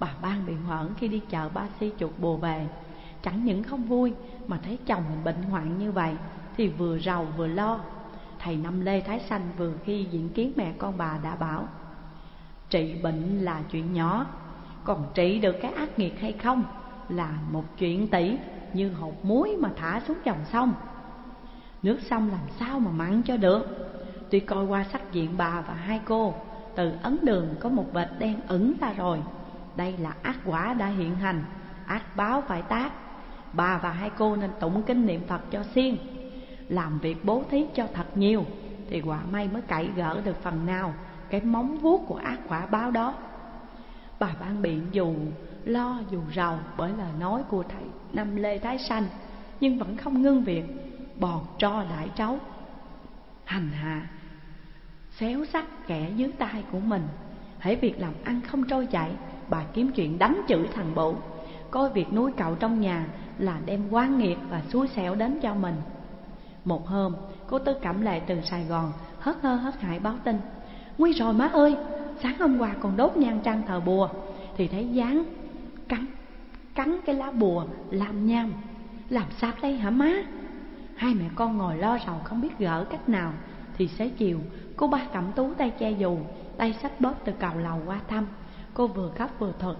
Bà ban biện hoãn khi đi chợ ba si chuột bùa về Chẳng những không vui, Mà thấy chồng mình bệnh hoạn như vậy, Thì vừa rầu vừa lo. Thầy Năm Lê Thái Sanh vừa khi diễn kiến mẹ con bà đã bảo, Trị bệnh là chuyện nhỏ, Còn trị được cái ác nghiệt hay không Là một chuyện tỷ, Như hột muối mà thả xuống dòng sông. Nước sông làm sao mà mặn cho được? Tuy coi qua sắc diện bà và hai cô, Từ ấn đường có một vệt đen ẩn ra rồi. Đây là ác quả đã hiện hành, Ác báo phải tác. Bà và hai cô nên tụng kinh niệm Phật cho xiên Làm việc bố thí cho thật nhiều, Thì quả may mới cậy gỡ được phần nào Cái móng vuốt của ác quả báo đó. Bà ban biện dù lo dù rầu Bởi lời nói của thầy Năm Lê Thái Sanh, Nhưng vẫn không ngưng việc, Bòn tro đại trấu. Hành hạ, Xéo sắc kẻ dưới tay của mình Hãy việc làm ăn không trôi chảy, Bà kiếm chuyện đánh chửi thằng bộ. Coi việc nuôi cậu trong nhà là đem quan nghiệt và xui xẻo đến cho mình. Một hôm, Cô Tư Cẩm Lệ từ Sài Gòn Hớt hơ hớt hải báo tin, Nguy rồi má ơi, Sáng hôm qua còn đốt nhang trăng thờ bùa. Thì thấy dáng cắn Cắn cái lá bùa làm nham Làm sao đây hả má? Hai mẹ con ngồi lo rầu không biết gỡ cách nào, Thì xế chiều, Cô ba cẩm tú tay che dù, Tay sách bóp từ cầu lầu qua thăm. Cô vừa khóc vừa thuật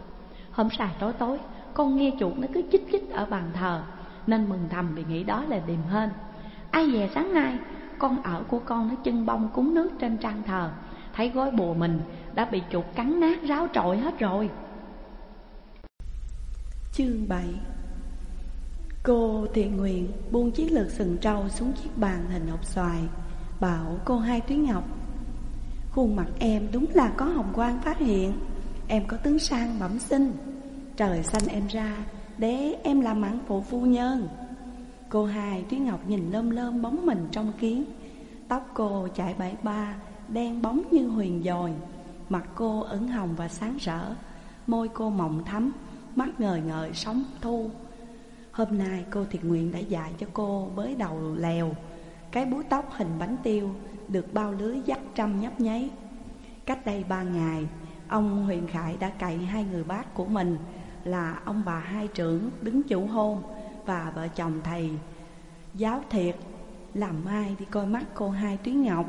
Hôm sài tối tối con nghe chuột nó cứ chích chích ở bàn thờ, Nên mừng thầm vì nghĩ đó là điềm hên. Ai về sáng nay, Con ở của con nó chân bông cúng nước trên trang thờ, Thấy gói bùa mình đã bị chuột cắn nát ráo trội hết rồi. Chương 7 Cô thiện nguyện buông chiếc lược sừng trâu xuống chiếc bàn hình hộp xoài, Bảo cô hai Tuyến Ngọc, Khuôn mặt em đúng là có hồng quang phát hiện, Em có tướng sang bẩm sinh. Trời xanh em ra, Để em làm mãn phụ phu nhân. Cô hai Thúy Ngọc nhìn lơm lơm bóng mình trong kiến. Tóc cô chạy bảy ba, Đen bóng như huyền dồi Mặt cô ửng hồng và sáng rỡ. Môi cô mọng thắm, Mắt ngời ngời sóng thu. Hôm nay cô thiệt nguyện đã dạy cho cô với đầu lèo. Cái búi tóc hình bánh tiêu Được bao lưới dắt trăm nhấp nháy. Cách đây ba ngày, Ông Huyền Khải đã cậy hai người bác của mình. Là ông bà hai trưởng đứng chủ hôn Và vợ chồng thầy. Giáo thiệt Làm mai đi coi mắt cô hai Tuyến Ngọc.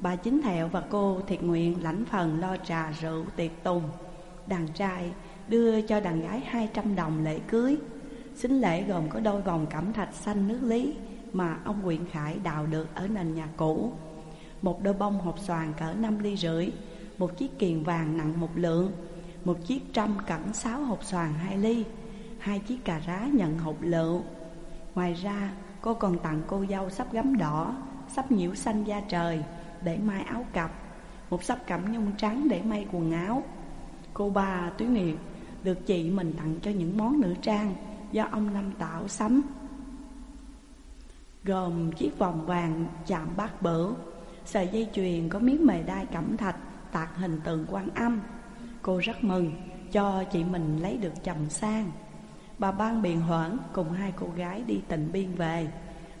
Bà Chính Thẹo và cô thiệt nguyện lãnh phần lo trà rượu tiệc tùng. Đàn trai đưa cho đàn gái 200 đồng lễ cưới. Xính lễ gồm có đôi vòng cẩm thạch xanh nước lý Mà ông Quyện Khải đào được ở nền nhà cũ. Một đôi bông hộp xoàn cỡ 5 ly rưỡi, Một chiếc kiền vàng nặng một lượng một chiếc trăm cẩn sáu hộp xoàn hai ly, Hai chiếc cà rá nhận hộp lựu. Ngoài ra, cô còn tặng cô dâu sắp gấm đỏ, Sắp nhiễu xanh da trời để may áo cặp, Một sắp cẩm nhung trắng để may quần áo. Cô ba Tuyến Nguyệt được chị mình tặng cho những món nữ trang do ông Năm tạo sắm. Gồm chiếc vòng vàng chạm bát bửu, Sợi dây chuyền có miếng mề đai cẩm thạch, tạc hình tượng quan âm Cô rất mừng cho chị mình lấy được chồng sang. Bà ban biện hoãn cùng hai cô gái đi tình biên về.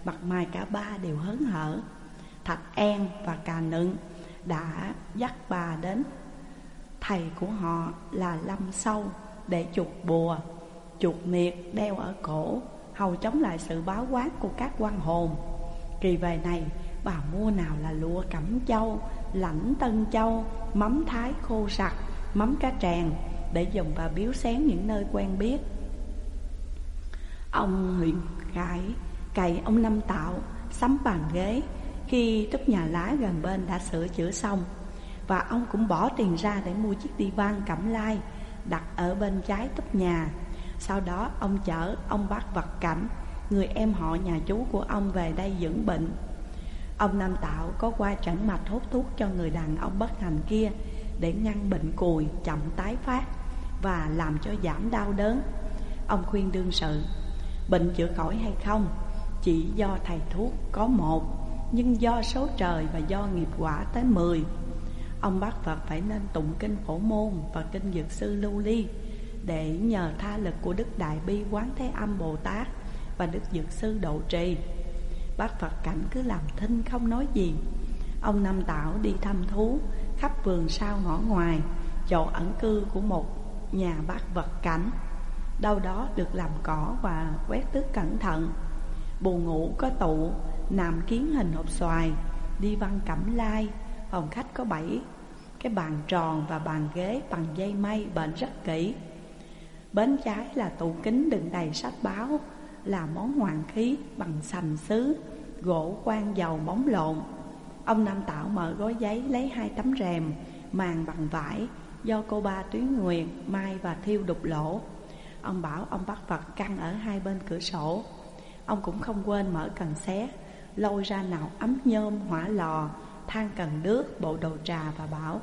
Mặt mày cả ba đều hớn hở. Thạch en và Cà Nựng đã dắt bà đến. Thầy của họ là Lâm Sâu để chuột bùa Chuột miệt đeo ở cổ, Hầu chống lại sự báo quát của các quan hồn. Kỳ về này, bà mua nào là lụa cẩm châu Lãnh tân châu, Mắm thái khô sặc Mắm cá tràng Để dùng vào biếu sáng những nơi quen biết. Ông huyện cải cày ông Năm Tạo, Sắm bàn ghế. Khi túp nhà lá gần bên đã sửa chữa xong, Và ông cũng bỏ tiền ra để mua chiếc đi van cẩm lai Đặt ở bên trái túp nhà. Sau đó, ông chở ông bác vật cảnh, Người em họ nhà chú của ông về đây dưỡng bệnh. Ông Nam Tạo có qua chẩn mạch hút thuốc cho người đàn ông bất hạnh kia. Để ngăn bệnh cùi, chậm tái phát Và làm cho giảm đau đớn. Ông khuyên đương sự, Bệnh chữa khỏi hay không? Chỉ do thầy thuốc có một, Nhưng do số trời và do nghiệp quả tới mười. Ông bác Phật phải nên tụng kinh phổ môn và kinh dược sư lưu ly Để nhờ tha lực của Đức Đại Bi Quán Thế Âm Bồ Tát và Đức Dược Sư độ trì. Bác Phật cảnh cứ làm thinh không nói gì. Ông Nam Tảo đi thăm thú khắp vườn sau ngõ ngoài Chỗ ẩn cư của một nhà bác vật cảnh. Đâu đó được làm cỏ và quét tước cẩn thận. Buồn ngủ có tụ, nằm kiến hình hộp xoài Đi văn cẩm lai, phòng khách có bảy cái bàn tròn và bàn ghế bằng dây mây bền rất kỹ. Bên trái là tủ kính đựng đầy sách báo Là món hoàng khí bằng sành sứ Gỗ quan dầu bóng lộn. Ông Nam Tạo mở gói giấy lấy hai tấm rèm Màn bằng vải Do cô ba Tuyến Nguyệt mai và thiêu đục lỗ. Ông bảo ông bắt vật căng ở hai bên cửa sổ. Ông cũng không quên mở cần xé Lôi ra nào ấm nhôm hỏa lò than cần nước, bộ đồ trà và bảo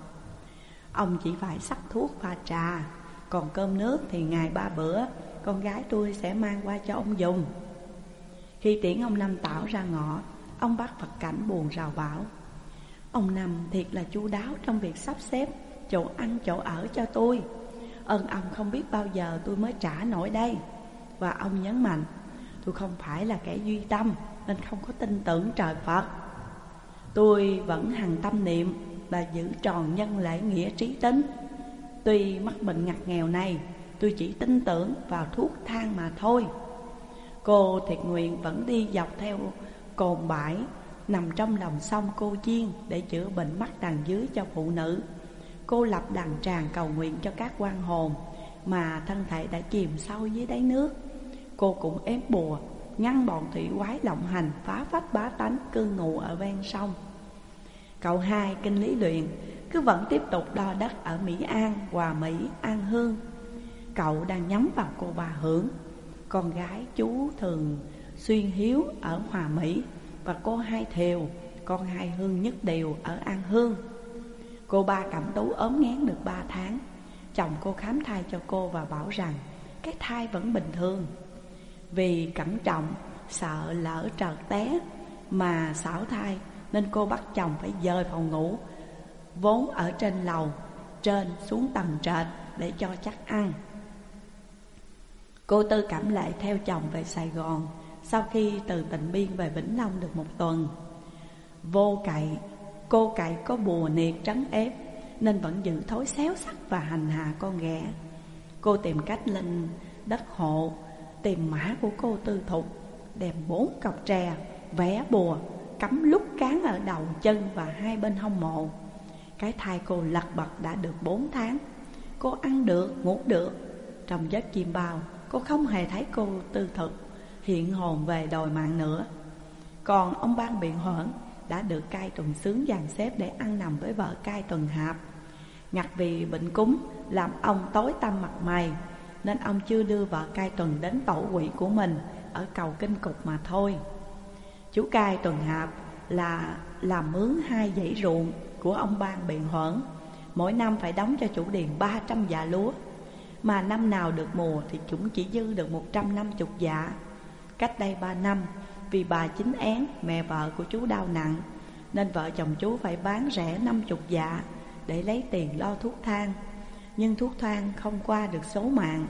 Ông chỉ phải sắc thuốc pha trà Còn cơm nước thì ngày ba bữa Con gái tôi sẽ mang qua cho ông dùng. Khi tiễn ông Năm Tảo ra ngõ Ông bác Phật cảnh buồn rào bảo, Ông Năm thiệt là chu đáo trong việc sắp xếp Chỗ ăn, chỗ ở cho tôi. Ơn ông không biết bao giờ tôi mới trả nổi đây. Và ông nhấn mạnh, Tôi không phải là kẻ duy tâm Nên không có tin tưởng trời Phật. Tôi vẫn hằng tâm niệm và giữ tròn nhân lễ nghĩa trí tính. Tuy mắc bệnh ngặt nghèo này, Tôi chỉ tin tưởng vào thuốc thang mà thôi. Cô thiệt nguyện vẫn đi dọc theo cồn bãi Nằm trong lòng sông cô chiên Để chữa bệnh mắt đằng dưới cho phụ nữ. Cô lập đàn tràng cầu nguyện cho các quan hồn Mà thân thể đã chìm sâu dưới đáy nước. Cô cũng ép bùa Ngăn bọn thủy quái lộng hành Phá phách bá tánh cư ngụ ở ven sông. Cậu hai kinh lý luyện Cứ vẫn tiếp tục đo đất ở Mỹ An, Hòa Mỹ, An Hương. Cậu đang nhắm vào cô bà Hưởng. Con gái chú thường xuyên hiếu ở Hòa Mỹ Và cô hai Thiều, con hai Hương nhất đều ở An Hương. Cô ba Cẩm Tú ốm ngán được ba tháng. Chồng cô khám thai cho cô và bảo rằng Cái thai vẫn bình thường. Vì cẩn trọng, sợ lỡ trợt té Mà xảo thai Nên cô bắt chồng phải dời phòng ngủ Vốn ở trên lầu Trên xuống tầng trệt để cho chắc ăn. Cô Tư Cẩm Lệ theo chồng về Sài Gòn. Sau khi từ Tịnh Biên về Vĩnh Long được một tuần Vô cậy, cô cậy có bùa niệt trắng ép Nên vẫn giữ thói xéo sắc và hành hạ con ghẻ. Cô tìm cách lên đất hộ Tìm mã của cô tư thục Đem bốn cọc tre, vẽ bùa Cắm lúc cán ở đầu chân và hai bên hông mộ. Cái thai cô lật bật đã được bốn tháng. Cô ăn được, ngủ được. Trong giấc chim bao Cô không hề thấy cô tư thực Hiện hồn về đòi mạng nữa. Còn ông ban biện hoãn Đã được cai tuần sướng dàn xếp Để ăn nằm với vợ cai tuần hạp. Ngặt vì bệnh cúng Làm ông tối tăm mặt mày, Nên ông chưa đưa vợ cai tuần đến tổ quỷ của mình Ở cầu kinh cục mà thôi. Chú cai tuần hạp là làm mướn hai dãy ruộng của ông ban biện hoãn, Mỗi năm phải đóng cho chủ điền 300 dạ lúa. Mà năm nào được mùa thì chúng chỉ dư được 150 dạ. Cách đây 3 năm Vì bà chính án mẹ vợ của chú đau nặng Nên vợ chồng chú phải bán rẻ 50 dạ Để lấy tiền lo thuốc thang. Nhưng thuốc thang không qua được số mạng.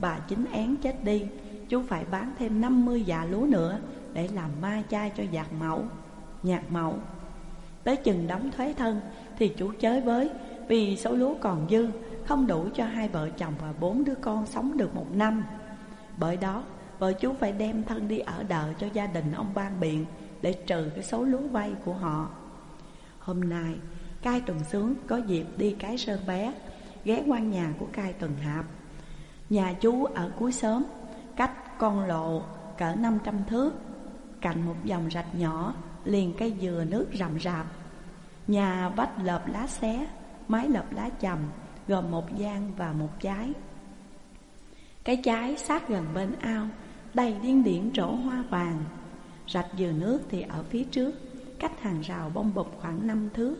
Bà chính án chết đi Chú phải bán thêm 50 dạ lúa nữa Để làm ma chai cho giạc mẫu Nhạc mẫu Tới chừng đóng thuế thân Thì chú chới với Vì số lúa còn dư không đủ cho hai vợ chồng và bốn đứa con sống được một năm. Bởi đó, vợ chú phải đem thân đi ở đợi cho gia đình ông ban biện để trừ cái số lúa vay của họ. Hôm nay, cai tuần sướng có dịp đi cái sơn bé, ghé qua nhà của cai tuần hạp. Nhà chú ở cuối xóm, cách con lộ cỡ 500 thước, cạnh một dòng rạch nhỏ, liền cây dừa nước rậm rạp. Nhà vách lợp lá xé, mái lợp lá chầm, gồm một gian và một trái. Cái trái sát gần bên ao, đầy điên điển trổ hoa vàng. Rạch dừa nước thì ở phía trước, cách hàng rào bông bụp khoảng năm thước.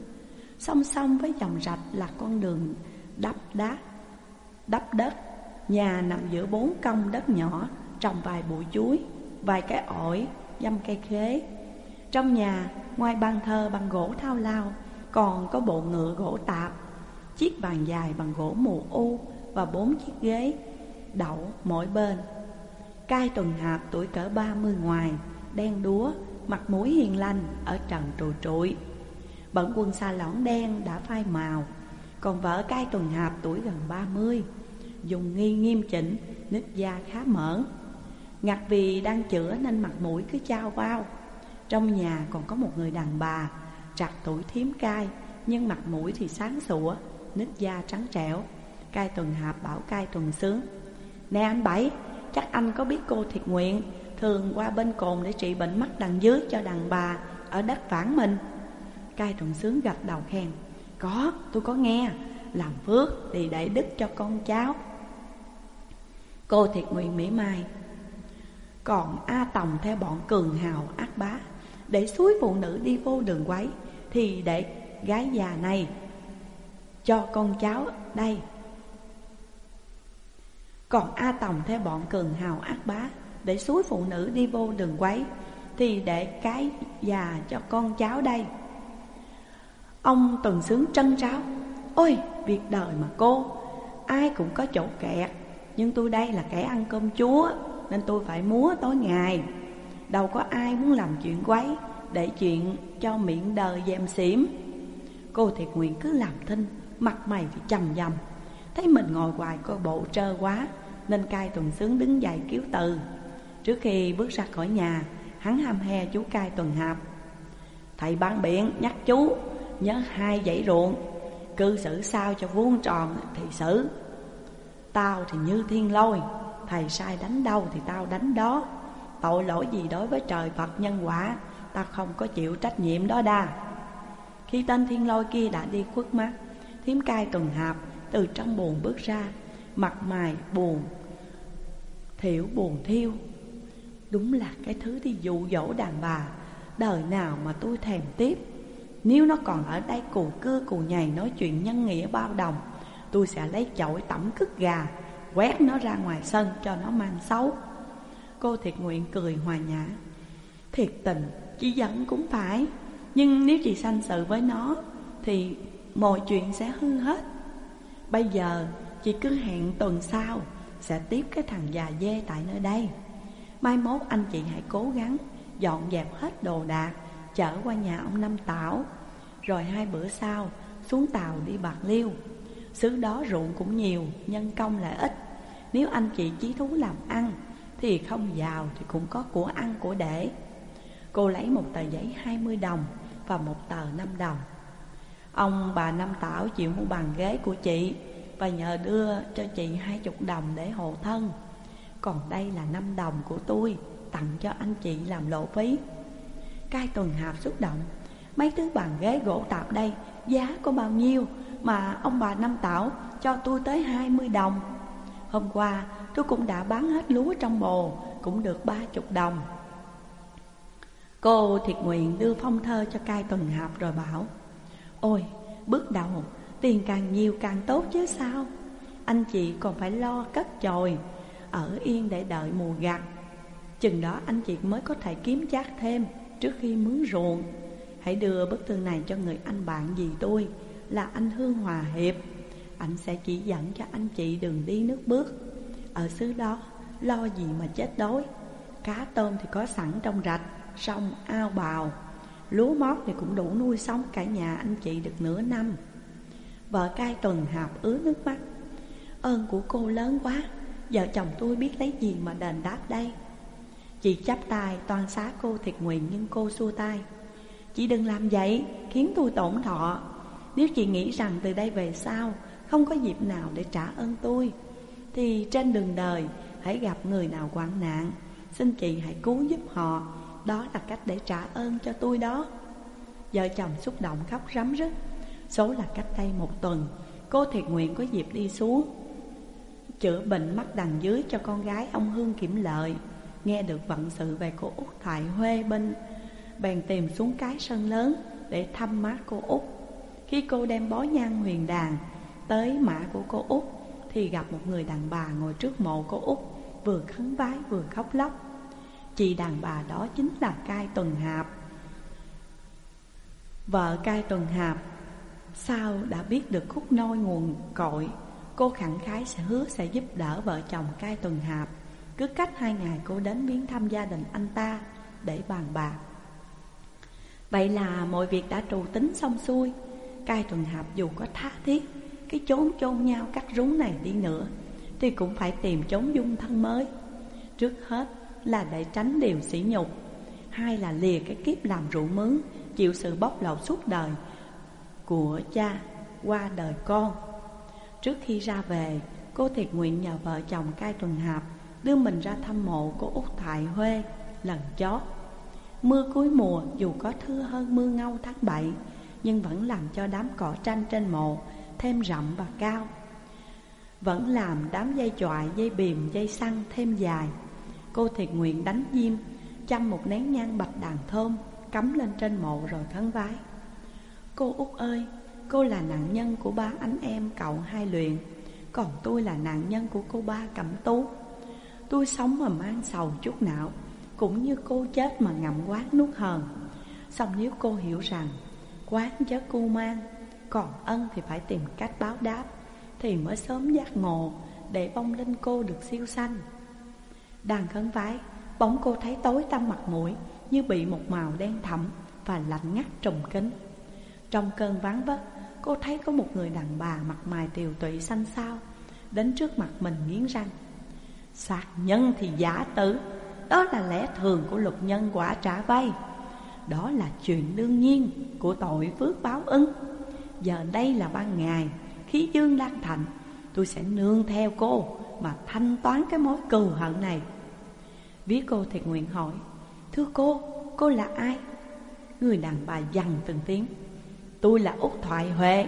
Song song với dòng rạch là con đường đắp đá, đắp đất. Nhà nằm giữa bốn công đất nhỏ, trồng vài bụi chuối, vài cái ổi, dăm cây khế. Trong nhà, ngoài bàn thờ bằng gỗ thao lao, còn có bộ ngựa gỗ tạp chiếc bàn dài bằng gỗ mù u và bốn chiếc ghế đậu mỗi bên. Cai tuần hạp tuổi cỡ ba mươi ngoài, đen đúa, mặt mũi hiền lành ở trần trùi trụi. Bận quần xa lõn đen đã phai màu, còn vợ cai tuần hạp tuổi gần ba mươi, dùng nghi nghiêm chỉnh, nít da khá mỡ. Ngặt vì đang chữa nên mặt mũi cứ trao vào. Trong nhà còn có một người đàn bà, trạc tuổi thiếm cai, nhưng mặt mũi thì sáng sủa, nít da trắng trẻo Cai tuần hạp bảo cai tuần sướng Nè anh Bảy, chắc anh có biết cô thiệt nguyện Thường qua bên cồn để trị bệnh mắt đằng dưới cho đàn bà Ở đất phản mình? Cai trùng sướng gật đầu khen Có, tôi có nghe Làm phước thì để đức cho con cháu. Cô thiệt nguyện mỉa mai Còn A Tòng theo bọn cường hào ác bá Để suối phụ nữ đi vô đường quấy Thì để gái già này cho con cháu đây. Còn A Tòng theo bọn cường hào ác bá Để suối phụ nữ đi vô đường quấy, Thì để cái già cho con cháu đây. Ông tuần sướng trân tráo, Ôi, việc đời mà cô, Ai cũng có chỗ kẹt, Nhưng tôi đây là kẻ ăn cơm chúa, Nên tôi phải múa tối ngày. Đâu có ai muốn làm chuyện quấy Để chuyện cho miệng đời dèm xỉm. Cô thiệt nguyện cứ làm thinh, Mặt mày thì trầm dầm Thấy mình ngồi hoài coi bộ trơ quá, Nên cai tuần sướng đứng dậy cứu từ. Trước khi bước ra khỏi nhà, Hắn ham he chú cai tuần hạp. Thầy ban biện nhắc chú, Nhớ hai dãy ruộng, Cư xử sao cho vuông tròn, thì xử. Tao thì như thiên lôi, Thầy sai đánh đâu thì tao đánh đó. Tội lỗi gì đối với trời Phật nhân quả, ta không có chịu trách nhiệm đó đa. Khi tên thiên lôi kia đã đi khuất mắt Thiếm cai tuần hạp từ trong buồn bước ra Mặt mày buồn Thiểu buồn thiêu. Đúng là cái thứ đi dụ dỗ đàn bà Đời nào mà tôi thèm tiếp. Nếu nó còn ở đây cù cưa cù nhầy nói chuyện nhân nghĩa bao đồng Tôi sẽ lấy chổi tẩm cứt gà Quét nó ra ngoài sân cho nó mang xấu. Cô thiệt nguyện cười hòa nhã. Thiệt tình, chị giận cũng phải. Nhưng nếu chị sanh sự với nó Thì mọi chuyện sẽ hư hết. Bây giờ chị cứ hẹn tuần sau, Sẽ tiếp cái thằng già dê tại nơi đây. Mai mốt anh chị hãy cố gắng Dọn dẹp hết đồ đạc, Chở qua nhà ông Năm Tảo. Rồi hai bữa sau, Xuống tàu đi Bạc Liêu. Xứ đó ruộng cũng nhiều, Nhân công lại ít. Nếu anh chị chí thú làm ăn, Thì không giàu thì cũng có của ăn của để. Cô lấy một tờ giấy 20 đồng Và một tờ 5 đồng. Ông bà Năm Tảo chịu mua bàn ghế của chị Và nhờ đưa cho chị hai chục đồng để hộ thân. Còn đây là năm đồng của tôi, Tặng cho anh chị làm lộ phí. Cai tuần hạp xúc động, Mấy thứ bàn ghế gỗ tạp đây Giá có bao nhiêu Mà ông bà Năm Tảo cho tôi tới 20 đồng. Hôm qua, tôi cũng đã bán hết lúa trong bồ, Cũng được ba chục đồng. Cô thiệt nguyện đưa phong thơ cho cai tuần hạp rồi bảo Ôi, bước đầu, tiền càng nhiều càng tốt chứ sao? Anh chị còn phải lo cất chồi Ở yên để đợi mùa gặt. Chừng đó anh chị mới có thể kiếm chác thêm Trước khi mướn ruộng. Hãy đưa bức thư này cho người anh bạn gì tôi Là anh Hương Hòa Hiệp. Anh sẽ chỉ dẫn cho anh chị đường đi nước bước. Ở xứ đó lo gì mà chết đói. Cá tôm thì có sẵn trong rạch Sông ao bào. Lúa mót thì cũng đủ nuôi sống cả nhà anh chị được nửa năm. Vợ cai tuần hạp ứa nước mắt. Ơn của cô lớn quá, Vợ chồng tôi biết lấy gì mà đền đáp đây? Chị chắp tay toan xá cô thiệt nguyện nhưng cô xua tay. Chị đừng làm vậy, khiến tôi tổn thọ. Nếu chị nghĩ rằng từ đây về sau, Không có dịp nào để trả ơn tôi, Thì trên đường đời, hãy gặp người nào hoạn nạn. Xin chị hãy cứu giúp họ đó là cách để trả ơn cho tôi đó. Vợ chồng xúc động khóc rắm rứt. Số là cách đây một tuần, Cô thiệt nguyện có dịp đi xuống. Chữa bệnh mắt đằng dưới cho con gái ông Hương Kiểm Lợi. Nghe được vận sự về cô Út Thoại Huê bên Bèn tìm xuống cái sân lớn để thăm má cô Út. Khi cô đem bó nhang huyền đàn tới mã của cô Út, Thì gặp một người đàn bà ngồi trước mộ cô Út, Vừa khấn vái vừa khóc lóc. Chị đàn bà đó chính là cai tuần hạp. Vợ cai tuần hạp, Sao đã biết được khúc nôi nguồn cội? Cô khẳng khái sẽ hứa sẽ giúp đỡ vợ chồng cai tuần hạp. Cứ cách hai ngày cô đến viếng thăm gia đình anh ta Để bàn bạc. Vậy là mọi việc đã trù tính xong xuôi. Cai tuần hạp dù có tha thiết, Cái chốn chôn nhau cắt rúng này đi nữa, Thì cũng phải tìm chốn dung thân mới. Trước hết là để tránh điều sỉ nhục. Hai là lìa cái kiếp làm rượu mướn Chịu sự bóc lột suốt đời Của cha qua đời con. Trước khi ra về Cô thiệt nguyện nhờ vợ chồng cai tuần hạp Đưa mình ra thăm mộ của Úc Thại Huê Lần chót. Mưa cuối mùa dù có thưa hơn mưa ngâu tháng 7 Nhưng vẫn làm cho đám cỏ tranh trên mộ Thêm rậm và cao. Vẫn làm đám dây chọi, dây bìm, dây xăng thêm dài. Cô thiệt nguyện đánh diêm Chăm một nén nhang bạch đàn thơm, Cắm lên trên mộ rồi khấn vái. Cô út ơi, Cô là nạn nhân của ba anh em cậu hai luyện, Còn tôi là nạn nhân của cô ba cẩm tú. Tôi sống mà mang sầu chút não Cũng như cô chết mà ngậm quát nuốt hờn. Xong nếu cô hiểu rằng Quán chớ cô mang, Còn ân thì phải tìm cách báo đáp, Thì mới sớm giác ngộ Để vong linh cô được siêu sanh đang khấn vái. Bỗng cô thấy tối tăm mặt mũi, Như bị một màu đen thẳm Và lạnh ngắt trùng kính. Trong cơn vắng vất, Cô thấy có một người đàn bà mặt mày tiều tụy xanh xao, Đến trước mặt mình nghiến răng. Sát nhân thì giả tử, Đó là lẽ thường của luật nhân quả trả vay. Đó là chuyện đương nhiên của tội phước báo ứng. Giờ đây là ban ngày, Khí dương đang thạnh Tôi sẽ nương theo cô. Mà thanh toán cái mối cừu hận này. Ví cô thiệt nguyện hỏi Thưa cô, cô là ai? Người đàn bà dằn từng tiếng Tôi là Út Thoại Huệ.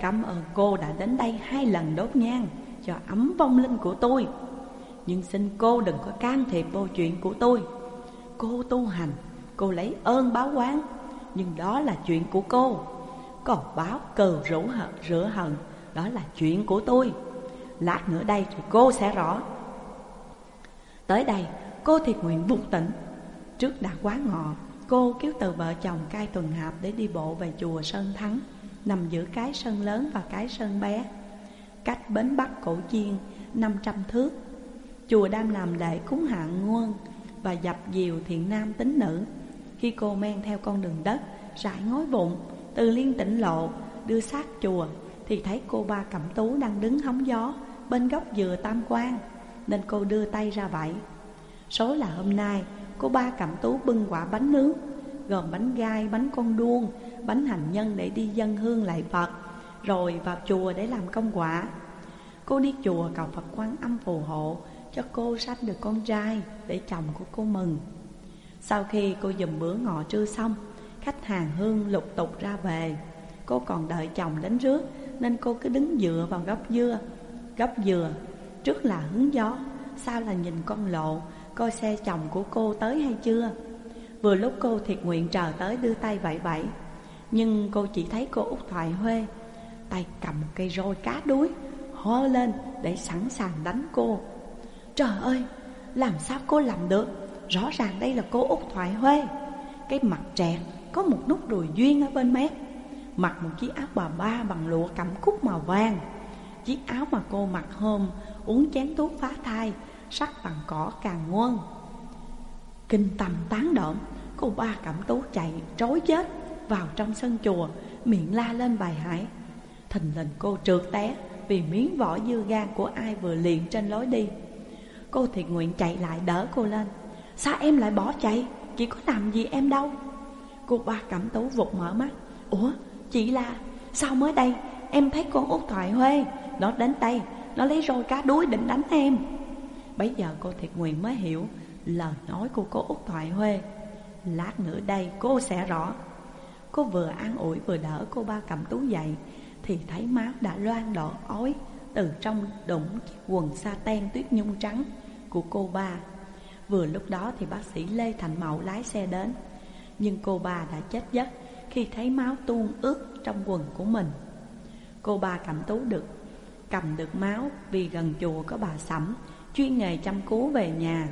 Cảm ơn cô đã đến đây hai lần đốt nhang Cho ấm vong linh của tôi. Nhưng xin cô đừng có can thiệp vô chuyện của tôi. Cô tu hành Cô lấy ơn báo quán Nhưng đó là chuyện của cô. Còn báo cừu rủ hận, rửa hận Đó là chuyện của tôi. Lát nữa đây thì cô sẽ rõ. Tới đây, cô thiệt nguyện vụt tỉnh. Trước đã quá ngọ, Cô kéo từ vợ chồng cai tuần hạp để đi bộ về chùa Sơn Thắng, Nằm giữa cái sân lớn và cái sân bé. Cách bến Bắc Cổ Chiên 500 thước. Chùa đang làm lễ cúng hạng nguồn Và dập diều thiện nam tính nữ. Khi cô men theo con đường đất, Rải ngói vụn Từ liên tỉnh lộ, đưa sát chùa, Thì thấy cô ba cẩm tú đang đứng hóng gió. Bên góc dừa tam quan Nên cô đưa tay ra vậy Số là hôm nay Cô ba cầm tú bưng quả bánh nướng Gồm bánh gai, bánh con đuông Bánh hành nhân để đi dân hương lại Phật Rồi vào chùa để làm công quả. Cô đi chùa cầu Phật quan âm phù hộ Cho cô sanh được con trai Để chồng của cô mừng. Sau khi cô dùm bữa ngọ trưa xong Khách hàng hương lục tục ra về. Cô còn đợi chồng đến rước Nên cô cứ đứng dựa vào góc dưa Góc dừa, Trước là hướng gió, Sau là nhìn con lộ, Coi xe chồng của cô tới hay chưa. Vừa lúc cô thiệt nguyện chờ tới đưa tay vẫy vẫy, Nhưng cô chỉ thấy cô út thoại Huê Tay cầm một cây roi cá đuối, Hô lên để sẵn sàng đánh cô. Trời ơi, Làm sao cô làm được? Rõ ràng đây là cô út thoại Huê. Cái mặt trẹt Có một nút đùi duyên ở bên mép, Mặc một chiếc áo bà ba bằng lụa cẩm cúc màu vàng. Chiếc áo mà cô mặc hôm, Uống chén thuốc phá thai, sắc bằng cỏ càng ngoan Kinh tâm tán độn, Cô ba cẩm tú chạy trối chết Vào trong sân chùa, Miệng la lên bài hải. Thình lình cô trượt té Vì miếng vỏ dưa gan của ai vừa liền trên lối đi. Cô thiệt nguyện chạy lại đỡ cô lên. Sao em lại bỏ chạy? Chị có làm gì em đâu? Cô ba cẩm tú vụt mở mắt. Ủa, chị là, Sao mới đây? Em thấy con út thoại Huê nó đến đây, Nó lấy roi cá đuối định đánh em. Bấy giờ cô Thiệt Nguyện mới hiểu lời nói của cô Út Thoại Huê. Lát nữa đây cô sẽ rõ. Cô vừa an ủi vừa đỡ cô ba cầm tú dậy, Thì thấy máu đã loang đỏ ói Từ trong đụng chiếc quần sa ten tuyết nhung trắng của cô ba. Vừa lúc đó thì bác sĩ Lê Thành Mậu lái xe đến, Nhưng cô ba đã chết giấc khi thấy máu tuôn ướt trong quần của mình. Cô ba cầm tú được cầm được máu vì gần chùa có bà sẩm, chuyên nghề chăm cứu về nhà.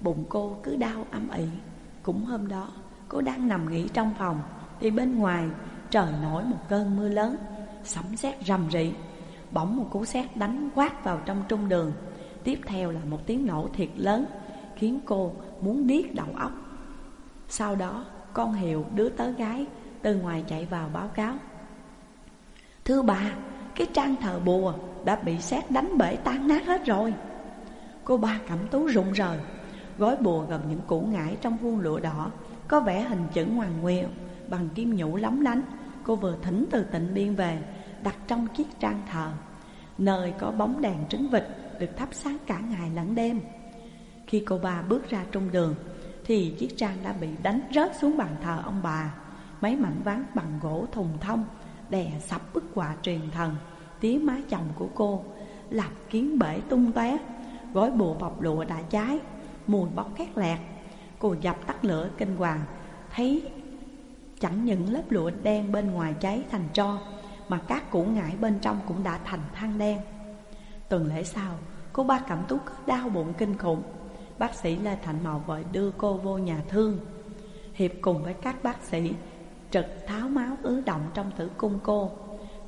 Bụng cô cứ đau âm ỉ. Cũng hôm đó, cô đang nằm nghỉ trong phòng. Thì bên ngoài, trời nổi một cơn mưa lớn. Sấm sét rầm rì. Bỗng một cú sét đánh quát vào trong trung đường. Tiếp theo là một tiếng nổ thiệt lớn, Khiến cô muốn điếc đầu óc. Sau đó, con Hiệu đứa tớ gái Từ ngoài chạy vào báo cáo. Thưa bà cái trang thờ bùa đã bị xét đánh bể tan nát hết rồi. Cô ba cẩm tú rụng rời, Gói bùa gồm những củ ngải trong vuông lụa đỏ, Có vẻ hình chữ hoàng nguyệt Bằng kim nhũ lóng lánh. Cô vừa thỉnh từ tịnh biên về, Đặt trong chiếc trang thờ, Nơi có bóng đèn trứng vịt Được thắp sáng cả ngày lẫn đêm. Khi cô ba bước ra trong đường, Thì chiếc trang đã bị đánh rớt xuống bàn thờ ông bà Mấy mảnh ván bằng gỗ thùng thông Đè sập bức quà truyền thần Tía má chồng của cô, lập kiến bể tung tóe, Gói bùa bọc lụa đã cháy, Mùi bốc khét lẹt. Cô dập tắt lửa kinh hoàng, Thấy chẳng những lớp lụa đen bên ngoài cháy thành tro, Mà các củ ngải bên trong cũng đã thành than đen. Tuần lễ sau, Cô ba cảm tú cứ đau bụng kinh khủng. Bác sĩ Lê Thành Mậu vội đưa cô vô nhà thương. Hiệp cùng với các bác sĩ Trực tháo máu ứ động trong tử cung cô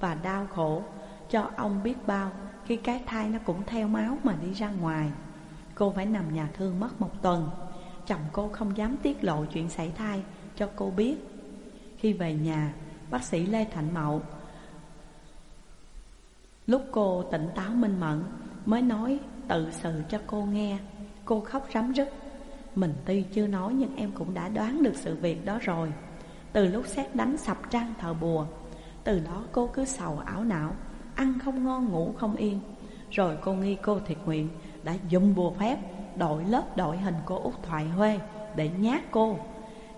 Và đau khổ cho ông biết bao khi cái thai nó cũng theo máu mà đi ra ngoài. Cô phải nằm nhà thương mất một tuần. Chồng cô không dám tiết lộ chuyện xảy thai cho cô biết. Khi về nhà, bác sĩ Lê thạnh Mậu Lúc cô tỉnh táo minh mẫn Mới nói tự sự cho cô nghe. Cô khóc rắm rứt. Mình tuy chưa nói nhưng em cũng đã đoán được sự việc đó rồi. Từ lúc xét đánh sập trang thờ bùa, Từ đó cô cứ sầu ảo não, ăn không ngon, ngủ không yên. Rồi cô nghi cô thiệt nguyện đã dùng bùa phép đội lớp đội hình cô út Thoại Huê để nhát cô.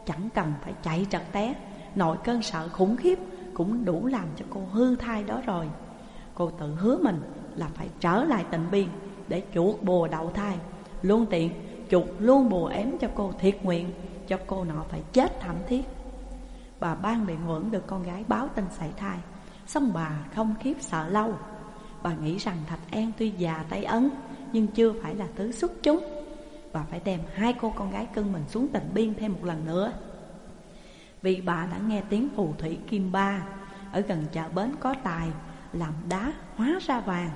Chẳng cần phải chạy trật té, Nội cơn sợ khủng khiếp cũng đủ làm cho cô hư thai đó rồi. Cô tự hứa mình là phải trở lại tịnh biên Để chuột bùa đậu thai. Luôn tiện chuột luôn bùa ém cho cô thiệt nguyện, Cho cô nọ phải chết thảm thiết. Bà ban biện ngưỡng được con gái báo tin sảy thai. Xong bà không khiếp sợ lâu. Bà nghĩ rằng Thạch An tuy già tay ấn, Nhưng chưa phải là thứ xuất chúng. Bà phải đem hai cô con gái cưng mình xuống tịnh biên thêm một lần nữa. Vì bà đã nghe tiếng phù thủy Kim Ba, Ở gần chợ bến có tài, Làm đá hóa ra vàng.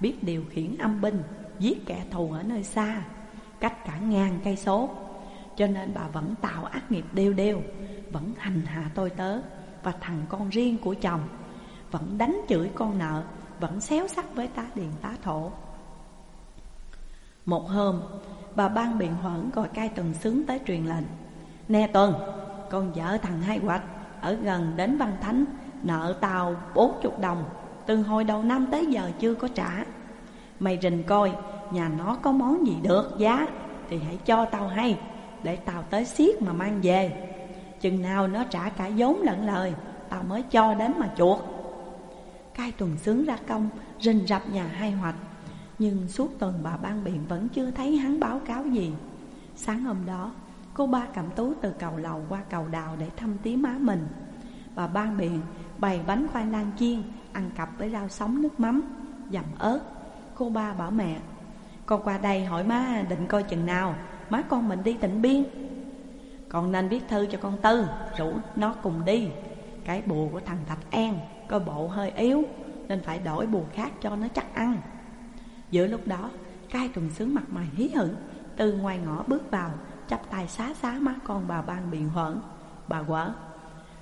Biết điều khiển âm binh, Giết kẻ thù ở nơi xa, Cách cả ngàn cây số. Cho nên bà vẫn tạo ác nghiệp đều đều vẫn hành hạ tôi tớ Và thằng con riêng của chồng, Vẫn đánh chửi con nợ, Vẫn xéo sắc với tá điền tá thổ. Một hôm, Bà ban biện hoãn gọi cai tuần sướng tới truyền lệnh, Nè Tuần, Con vợ thằng hai hoạch Ở gần đến văn thánh, Nợ tàu bốn chục đồng, Từ hồi đầu năm tới giờ chưa có trả. Mày rình coi, Nhà nó có món gì được giá, Thì hãy cho tao hay, Để tao tới xiết mà mang về. Chừng nào nó trả cả vốn lẫn lời, Tao mới cho đến mà chuột Cai tuần sướng ra công, Rình rập nhà hai hoạch. Nhưng suốt tuần bà ban biện vẫn chưa thấy hắn báo cáo gì. Sáng hôm đó, Cô ba cầm tú từ cầu lầu qua cầu đào để thăm tí má mình. Bà ban biện bày bánh khoai lang chiên, Ăn cặp với rau sống nước mắm, Dầm ớt. Cô ba bảo mẹ, Con qua đây hỏi má định coi chừng nào, Má con mình đi tỉnh biên. Con nên viết thư cho con Tư, Rủ nó cùng đi. Cái bùa của thằng Thạch An Coi bộ hơi yếu, Nên phải đổi bùa khác cho nó chắc ăn. Giữa lúc đó Cai trùng sướng mặt mày hí hửng. Từ ngoài ngõ bước vào, Chắp tay xá xá má con bà ban biện huẩn Bà quở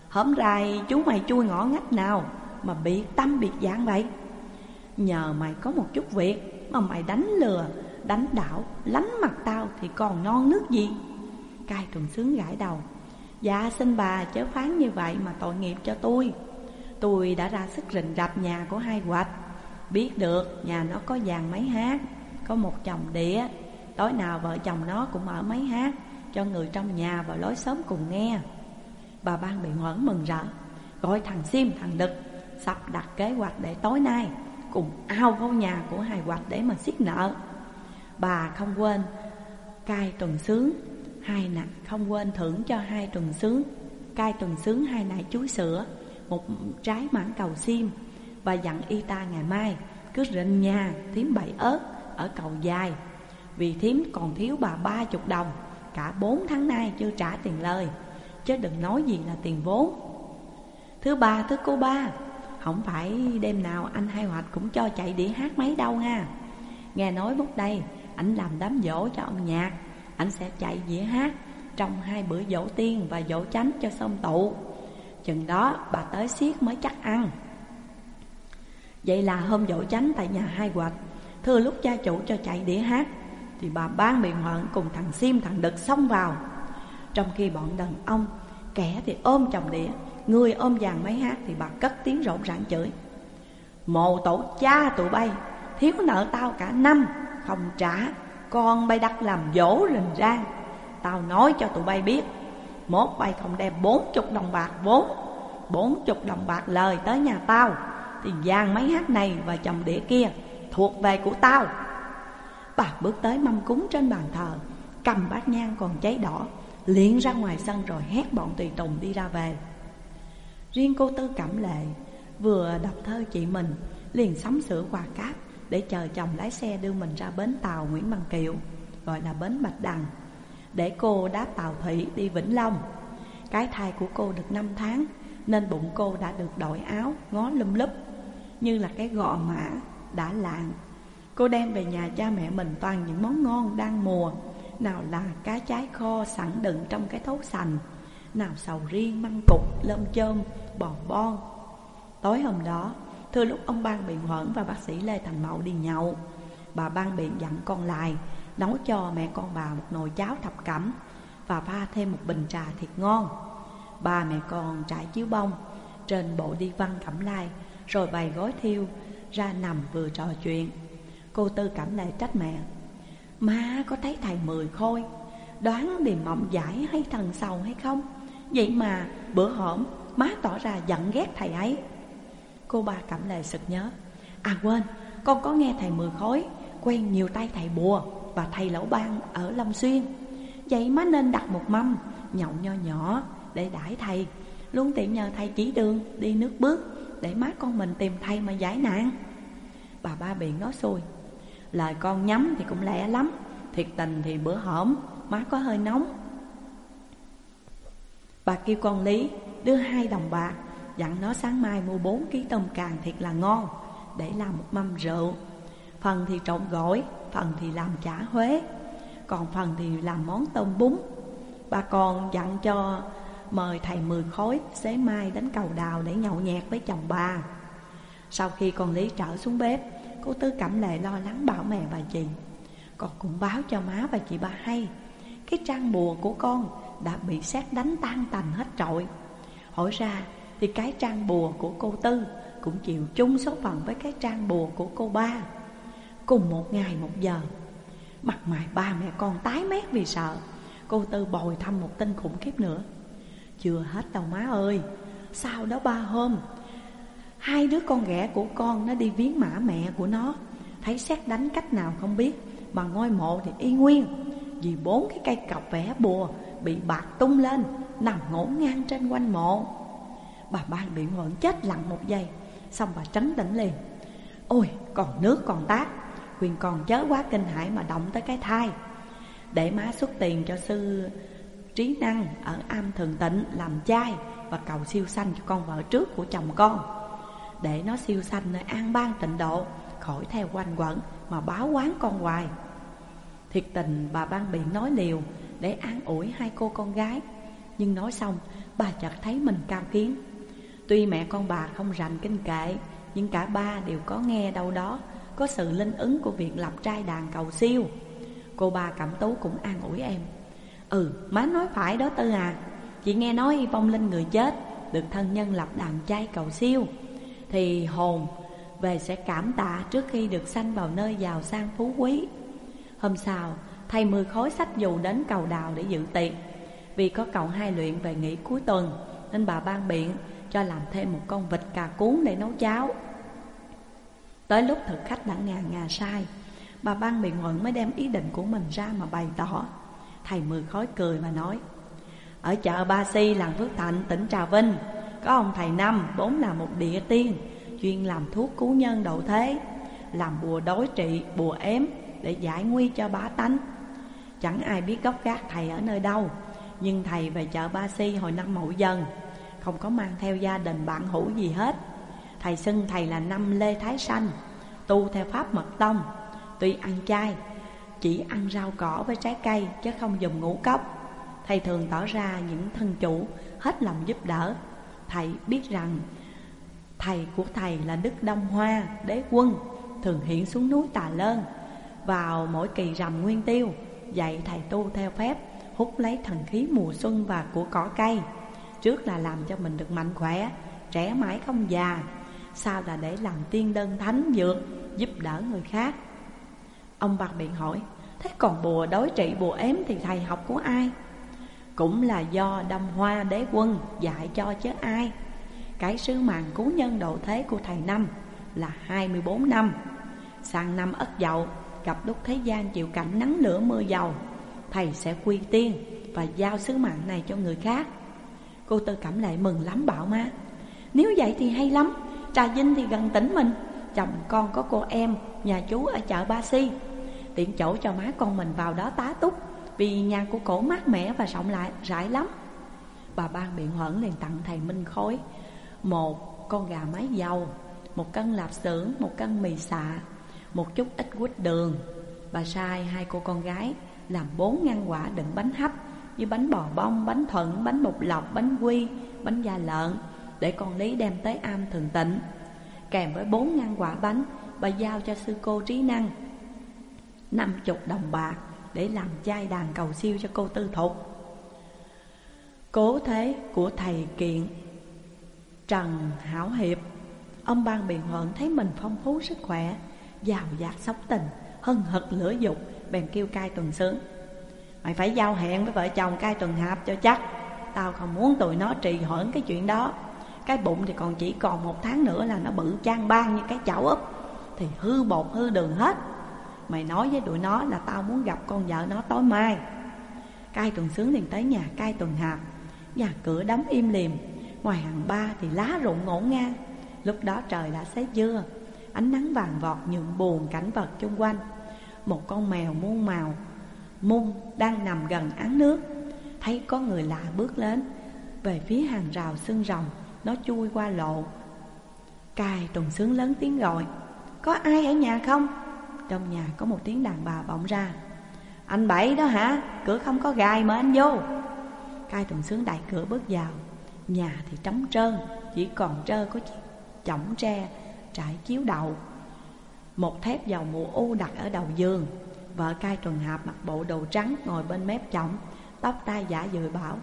Hôm rày chú mày chui ngõ ngách nào Mà bị tâm biệt dạng vậy? Nhờ mày có một chút việc Mà mày đánh lừa, Đánh đảo, Lánh mặt tao Thì còn non nước gì? Cai trùng sướng gãi đầu. Dạ xin bà chớ phán như vậy Mà tội nghiệp cho tôi. Tôi đã ra sức rình rập nhà của hai quạch, Biết được nhà nó có dàn máy hát Có một chồng đĩa. Tối nào vợ chồng nó cũng mở máy hát Cho người trong nhà và lối sớm cùng nghe. Bà ban bị hoảng mừng rỡ. Gọi thằng Sim thằng Đực Sắp đặt kế hoạch để tối nay Cùng ao vô nhà của hai hoạch để mà xiết nợ. Bà không quên cai tuần sướng. Hai nặng không quên thưởng cho hai tuần sướng Cai tuần sướng hai nải chuối sữa Một trái mãng cầu sim và dặn y ta ngày mai cứ rình nhà thím bảy ớt ở cầu dài. Vì thím còn thiếu bà ba chục đồng Cả bốn tháng nay chưa trả tiền lời Chứ đừng nói gì là tiền vốn. Thứ ba, thứ cô ba Không phải đêm nào anh hai hoạch cũng cho chạy đĩa hát mấy đâu nha Nghe nói lúc đây Anh làm đám dỗ cho ông nhạc. Anh sẽ chạy dĩa hát Trong hai bữa dỗ tiên và dỗ chánh cho xong tụ. Chừng đó, bà tới xiết mới chắc ăn. Vậy là hôm dỗ chánh tại nhà hai quạch Thưa lúc cha chủ cho chạy đĩa hát, Thì bà ban miệng hoạn cùng thằng Sim, thằng Đực xông vào. Trong khi bọn đàn ông Kẻ thì ôm chồng đĩa Người ôm vàng máy hát Thì bà cất tiếng rộn ràng chửi. Mồ tổ cha tụi bay, Thiếu nợ tao cả năm Không trả con bay đặt làm dỗ rình rang. Tao nói cho tụi bay biết, Mốt bay không đem bốn chục đồng bạc vốn Bốn chục đồng bạc lời tới nhà tao. Thì vàng máy hát này và chồng đĩa kia Thuộc về của tao. Bà bước tới mâm cúng trên bàn thờ, Cầm bát nhang còn cháy đỏ, liền ra ngoài sân rồi hét bọn tùy tùng đi ra về. Riêng cô Tư Cẩm Lệ Vừa đọc thơ chị mình, Liền sắm sửa quà cáp để chờ chồng lái xe đưa mình ra bến tàu Nguyễn Văn Kiều Gọi là bến Bạch Đằng Để cô đáp tàu thủy đi Vĩnh Long. Cái thai của cô được 5 tháng Nên bụng cô đã được đội áo Ngó lum lúp như là cái gò mã đã lạng. Cô đem về nhà cha mẹ mình toàn những món ngon đang mùa Nào là cá trái kho sẵn đựng trong cái thấu sành Nào sầu riêng, măng cục, lơm chôm, bò bon. Tối hôm đó, thưa lúc ông Ban Biện Huẩn và bác sĩ Lê Thành Mậu đi nhậu, Bà Ban Biện dặn con lại, Nấu cho mẹ con bà một nồi cháo thập cẩm Và pha thêm một bình trà thiệt ngon. Ba mẹ con trải chiếu bông Trên bộ đi văn cẩm lai, rồi bày gói thiêu ra nằm vừa trò chuyện. Cô Tư cảm lại trách mẹ, Má có thấy thầy mười khôi, Đoán điềm mộng giải hay thần sầu hay không? Vậy mà bữa hổm má tỏ ra giận ghét thầy ấy. Cô ba cảm lệ sực nhớ. À quên, con có nghe thầy mười khối, Quen nhiều tay thầy bùa Và thầy lẩu ban ở Long Xuyên. Vậy má nên đặt một mâm, Nhậu nho nhỏ để đãi thầy. Luôn tiện nhờ thầy chỉ đường, Đi nước bước Để má con mình tìm thầy mà giải nạn. Bà ba biện nói xui Lời con nhắm thì cũng lẹ lắm, Thiệt tình thì bữa hổm, Má có hơi nóng. Bà kêu con Lý, đưa hai đồng bạc Dặn nó sáng mai mua bốn ký tôm càng thiệt là ngon, Để làm một mâm rượu. Phần thì trộn gỏi, Phần thì làm chả Huế, Còn phần thì làm món tôm bún. Bà còn dặn cho mời thầy mười khối, Xế mai đến cầu đào để nhậu nhẹt với chồng bà. Sau khi con Lý trở xuống bếp, Cô Tư Cẩm Lệ lo lắng bảo mẹ bà chị. Con cũng báo cho má và chị ba hay, Cái trang bùa của con đã bị xét đánh tan tành hết trội. Hỏi ra thì cái trang bùa của cô Tư Cũng chịu chung số phận với cái trang bùa của cô ba. Cùng một ngày một giờ, Mặt mày ba mẹ con tái mét vì sợ. Cô Tư bồi thăm một tin khủng khiếp nữa. Chưa hết đâu má ơi, Sau đó ba hôm, Hai đứa con ghẻ của con nó đi viếng mã mẹ của nó. Thấy xét đánh cách nào không biết, Mà ngôi mộ thì y nguyên. Vì bốn cái cây cọc vẽ bùa Bị bạc tung lên, Nằm ngổn ngang trên quanh mộ. Bà ban bị luận chết lặng một giây, Xong bà trấn tĩnh liền. Ôi, còn nước, còn tát Quyền còn chớ quá kinh hãi mà động tới cái thai. Để má xuất tiền cho sư trí năng Ở am thường tịnh làm trai Và cầu siêu sanh cho con vợ trước của chồng con. Để nó siêu sanh nơi an ban tịnh độ, Khỏi theo quanh quẩn mà báo quán con hoài. Thiệt tình, bà ban biện nói liều Để an ủi hai cô con gái. Nhưng nói xong, bà chợt thấy mình cao kiến. Tuy mẹ con bà không rành kinh kệ Nhưng cả ba đều có nghe đâu đó Có sự linh ứng của việc lập trai đàn cầu siêu. Cô bà Cẩm Tú cũng an ủi em. Ừ, má nói phải đó Tư à. Chị nghe nói vong linh người chết Được thân nhân lập đàn trai cầu siêu. Thì hồn về sẽ cảm tạ trước khi được sanh vào nơi giàu sang phú quý. Hôm sau, thầy mười khối sách dù đến cầu đào để dự tiệc. Vì có cậu hai luyện về nghỉ cuối tuần Nên bà ban biện cho làm thêm một con vịt cà cuốn để nấu cháo. Tới lúc thực khách đã ngà ngà sai Bà ban biện luận mới đem ý định của mình ra mà bày tỏ. Thầy Mười Khói cười mà nói Ở chợ Ba Si, làng Phước Thạnh, tỉnh Trà Vinh Có ông thầy Năm, vốn là một địa tiên Chuyên làm thuốc cứu nhân độ thế Làm bùa đối trị, bùa ém Để giải nguy cho bá tánh. Chẳng ai biết gốc gác thầy ở nơi đâu Nhưng thầy về chợ Ba Si hồi năm mậu dần không có mang theo gia đình bạn hữu gì hết. Thầy xưng thầy là năm Lê Thái Sanh, Tu theo pháp mật tông. Tuy ăn chay, Chỉ ăn rau cỏ với trái cây Chứ không dùng ngũ cốc. Thầy thường tỏ ra những thân chủ, Hết lòng giúp đỡ. Thầy biết rằng Thầy của thầy là Đức Đông Hoa, Đế quân, Thường hiện xuống núi Tà Lơn. Vào mỗi kỳ rằm nguyên tiêu, Dạy thầy tu theo phép, Hút lấy thần khí mùa xuân và của cỏ cây. Trước là làm cho mình được mạnh khỏe, Trẻ mãi không già. Sau là để làm tiên đơn thánh dược, Giúp đỡ người khác. Ông bạc biện hỏi, Thế còn bùa đối trị, bùa ếm thì thầy học của ai? Cũng là do đâm Hoa đế quân dạy cho chứ ai. Cái sứ mạng cứu nhân độ thế của thầy Năm là 24 năm. Sang năm ất dậu, gặp lúc thế gian chịu cảnh nắng lửa mưa dầu, Thầy sẽ quy tiên và giao sứ mạng này cho người khác. Cô Tư Cẩm Lệ mừng lắm bảo má. Nếu vậy thì hay lắm. Trà Vinh thì gần tỉnh mình. Chồng con có cô em, Nhà chú ở chợ Ba Si. Tiện chỗ cho má con mình vào đó tá túc, Vì nhà của cổ mát mẻ và rộng lại, rãi lắm. Bà ban biện huẩn liền tặng thầy Minh Khối. Một con gà mái dầu, Một cân lạp xưởng, Một cân mì xạ Một chút ít quýt đường. Bà sai hai cô con gái Làm bốn ngăn quả đựng bánh hấp. Như bánh bò bông, bánh thuận, bánh bột lọc, bánh quy, bánh da lợn Để con Lý đem tới am thường tịnh. Kèm với bốn ngăn quả bánh Bà giao cho sư cô trí năng. Năm chục đồng bạc Để làm chai đàn cầu siêu cho cô tư thục. Cố thế của thầy kiện Trần Hảo Hiệp Ông ban biện huận thấy mình phong phú sức khỏe Giàu dạt sóng tình Hân hực lửa dục Bèn kêu cai tuần sướng. Mày phải giao hẹn với vợ chồng cai tuần hạp cho chắc. Tao không muốn tụi nó trì hoãn cái chuyện đó. Cái bụng thì còn chỉ còn một tháng nữa là nó bự trang ban như cái chảo úp. Thì hư bột hư đường hết. Mày nói với tụi nó là tao muốn gặp con vợ nó tối mai. Cai tuần sướng liền tới nhà cai tuần hạp. Nhà cửa đóng im liềm. Ngoài hàng ba thì lá rụng ngổn ngang. Lúc đó trời đã xế dưa. Ánh nắng vàng vọt nhuộm buồn cảnh vật chung quanh. Một con mèo muôn màu. Mung đang nằm gần án nước. Thấy có người lạ bước lên, Về phía hàng rào xương rồng, Nó chui qua lộ. Cài tuần sướng lớn tiếng gọi, Có ai ở nhà không? Trong nhà có một tiếng đàn bà vọng ra, Anh Bảy đó hả? Cửa không có gai mà anh vô. Cai tuần sướng đại cửa bước vào. Nhà thì trống trơn, Chỉ còn trơ có chiếc chõng tre Trải chiếu đầu Một thép dầu mùa u đặt ở đầu giường. Vợ cai tuần hạp mặc bộ đồ trắng Ngồi bên mép chồng Tóc tai giả dười bảo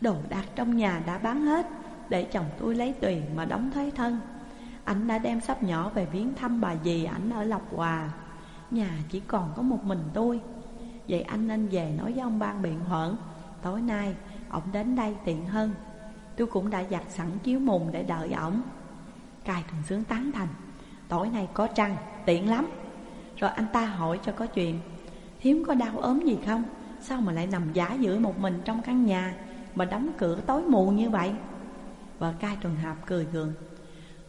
Đồ đạc trong nhà đã bán hết Để chồng tôi lấy tiền mà đóng thuế thân. Anh đã đem sắp nhỏ về viếng thăm bà dì ảnh ở Lộc Hòa. Nhà chỉ còn có một mình tôi. Vậy anh nên về nói với ông ban biện huẩn Tối nay ông đến đây tiện hơn. Tôi cũng đã giặt sẵn chiếu mùng để đợi ổng. Cài thường sướng tán thành Tối nay có trăng, tiện lắm. Rồi anh ta hỏi cho có chuyện, Hiếm có đau ốm gì không? Sao mà lại nằm giả giữa một mình trong căn nhà Mà đóng cửa tối mù như vậy? Vợ cai tuần hạp cười gượng,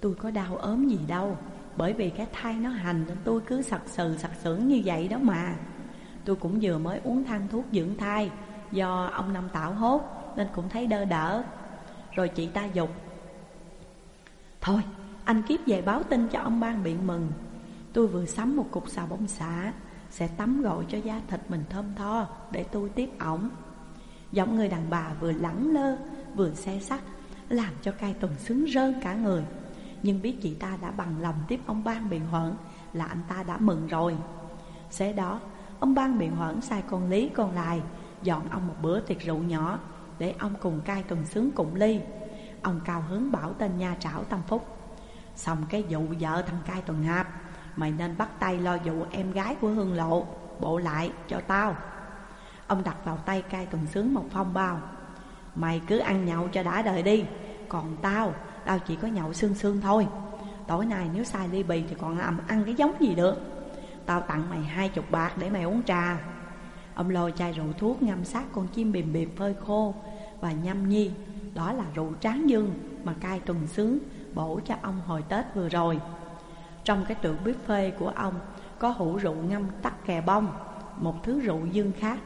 Tôi có đau ốm gì đâu, Bởi vì cái thai nó hành Nên tôi cứ sặc sừ, sặc sưởng như vậy đó mà. Tôi cũng vừa mới uống thang thuốc dưỡng thai, Do ông Năm Tạo hốt Nên cũng thấy đơ đỡ. Rồi chị ta dục, Thôi, anh kiếp về báo tin cho ông ban biện mừng. Tôi vừa sắm một cục xào bông xả, Sẽ tắm gội cho da thịt mình thơm tho Để tôi tiếp ổng. Giọng người đàn bà vừa lẳng lơ, Vừa xe sắt, Làm cho cai tuần sướng rơn cả người. Nhưng biết chị ta đã bằng lòng tiếp ông ban biện huẩn Là anh ta đã mừng rồi. Xế đó, Ông ban biện huẩn sai con Lý con lại Dọn ông một bữa tiệc rượu nhỏ Để ông cùng cai tuần sướng cùng ly. Ông cao hứng bảo tên nha trảo Tâm Phúc, Xong cái vụ vợ thằng cai tuần hạp Mày nên bắt tay lo vụ em gái của Hương Lộ Bộ lại cho tao. Ông đặt vào tay cai tuần sướng một phong bao. Mày cứ ăn nhậu cho đã đời đi Còn tao, tao chỉ có nhậu xương xương thôi. Tối nay nếu sai ly bì thì còn làm ăn cái giống gì được? Tao tặng mày hai chục bạc để mày uống trà. Ông lôi chai rượu thuốc ngâm sát con chim bìm bịp phơi khô Và nhâm nhi. Đó là rượu tráng dương mà cai tuần sướng bổ cho ông hồi Tết vừa rồi. Trong cái tượng buffet của ông có hũ rượu ngâm tắc kè bông Một thứ rượu dương khác.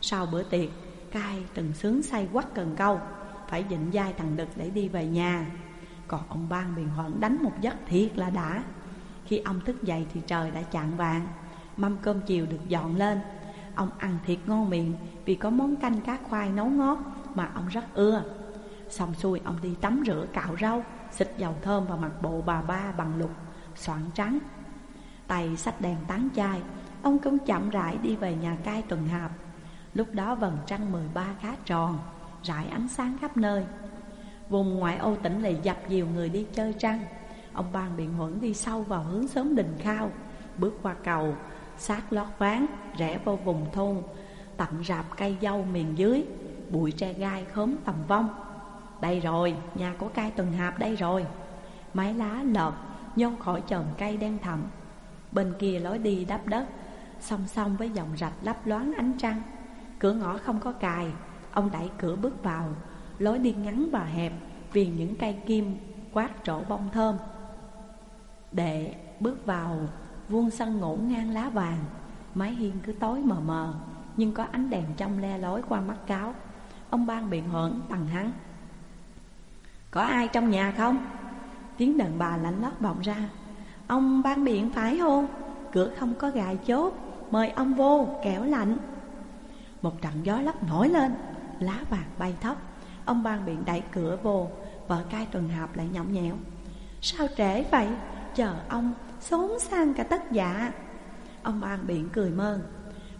Sau bữa tiệc, cai từng sướng say quắt cần câu Phải dịnh dai thằng Đực để đi về nhà. Còn ông ban biền hoận đánh một giấc thiệt là đã. Khi ông thức dậy thì trời đã chạng vàng Mâm cơm chiều được dọn lên. Ông ăn thiệt ngon miệng Vì có món canh cá khoai nấu ngót Mà ông rất ưa. Xong xuôi ông đi tắm rửa cạo rau Xịt dầu thơm vào mặt bộ bà ba bằng lục. Soạn trắng. Tay sách đèn tán chai Ông cũng chậm rãi đi về nhà cai tuần hạp. Lúc đó vầng trăng 13 khá tròn Rải ánh sáng khắp nơi. Vùng ngoại ô tỉnh lỵ dập nhiều người đi chơi trăng. Ông ban biện huẩn đi sâu vào hướng sớm đình khao Bước qua cầu Sát lót ván Rẽ vào vùng thôn Tậm rạp cây dâu miền dưới Bụi tre gai khóm tầm vong. Đây rồi, nhà của cai tuần hạp đây rồi. Mái lá lợp nhô khỏi chòm cây đen thẳm. Bên kia lối đi đắp đất, Song song với dòng rạch lấp loáng ánh trăng. Cửa ngõ không có cài, Ông đẩy cửa bước vào. Lối đi ngắn và hẹp, Vì những cây kim quát trổ bông thơm. Đệ bước vào, vuông sân ngủ ngang lá vàng. Mái hiên cứ tối mờ mờ, Nhưng có ánh đèn trong le lối qua mắt cáo. Ông ban biện hưởng bằng hắn. Có ai trong nhà không? Tiếng đàn bà lạnh lót vọng ra. Ông ban biện phải không? Cửa không có gài chốt. Mời ông vô, kẻo lạnh. Một trận gió lấp nổi lên. Lá vàng bay thấp Ông ban biện đẩy cửa vô. Vợ cai tuần hạp lại nhõng nhẽo. Sao trễ vậy? Chờ ông xốn sang cả tất dạ. Ông ban biện cười mơn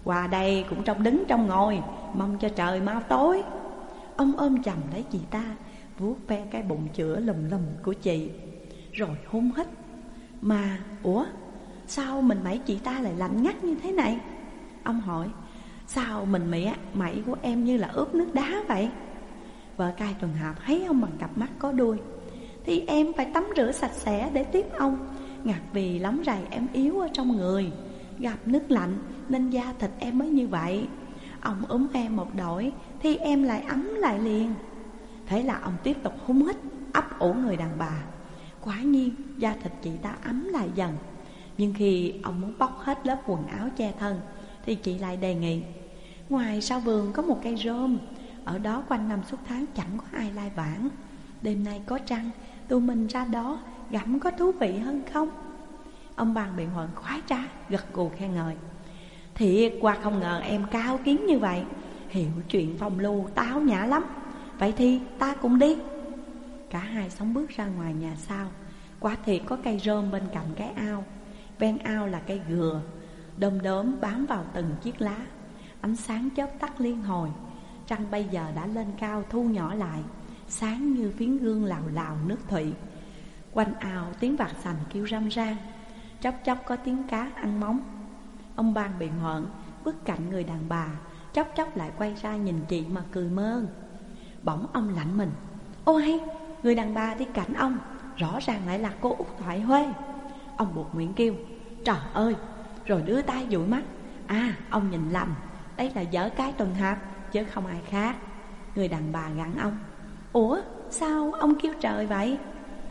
Qua đây cũng trong đứng trong ngồi. Mong cho trời mau tối. Ông ôm chầm lấy chị ta. Vuốt ve cái bụng chữa lùm lùm của chị. Rồi hôn hít Mà, ủa, sao mình mẩy chị ta lại lạnh ngắt như thế này? Ông hỏi Sao mình mẹ mẩy của em như là ướp nước đá vậy? Vợ cai tuần hạp thấy ông bằng cặp mắt có đuôi. Thì em phải tắm rửa sạch sẽ để tiếp ông. Ngặt vì lóng rày em yếu ở trong người. Gặp nước lạnh nên da thịt em mới như vậy. Ông ấm em một đổi Thì em lại ấm lại liền. Thế là ông tiếp tục hung hít Ấp ủ người đàn bà. Quả nhiên da thịt chị ta ấm lại dần. Nhưng khi ông muốn bóc hết lớp quần áo che thân, Thì chị lại đề nghị, Ngoài sau vườn có một cây rơm, Ở đó quanh năm suốt tháng chẳng có ai lai vãng. Đêm nay có trăng, Tụi mình ra đó gặm có thú vị hơn không? Ông bằng biện huận khoái trá, Gật gù khen ngợi, Thiệt qua không ngờ em cao kiến như vậy. Hiểu chuyện phong lưu táo nhã lắm. Vậy thì ta cũng đi. Cả hai sống bước ra ngoài nhà sau. Quả thiệt có cây rơm bên cạnh cái ao. Ven ao là cây gừa. Đom đóm bám vào từng chiếc lá. Ánh sáng chớp tắt liên hồi. Trăng bây giờ đã lên cao thu nhỏ lại. Sáng như phiến gương lào lào nước thủy. Quanh ao tiếng vạc sành kêu râm ran. Chốc chốc có tiếng cá ăn móng. Ông ban bị hoạn bước cạnh người đàn bà. Chốc chốc lại quay ra nhìn chị mà cười mơn. Bỗng ông lạnh mình. Ôi người đàn bà đi cạnh ông, Rõ ràng lại là cô út Thoại Huê. Ông buộc miệng kêu, Trời ơi! Rồi đưa tay dụi mắt. À ông nhìn lầm, Đây là vợ cái tuần hạp, Chứ không ai khác. Người đàn bà gặn ông, Ủa, sao ông kêu trời vậy?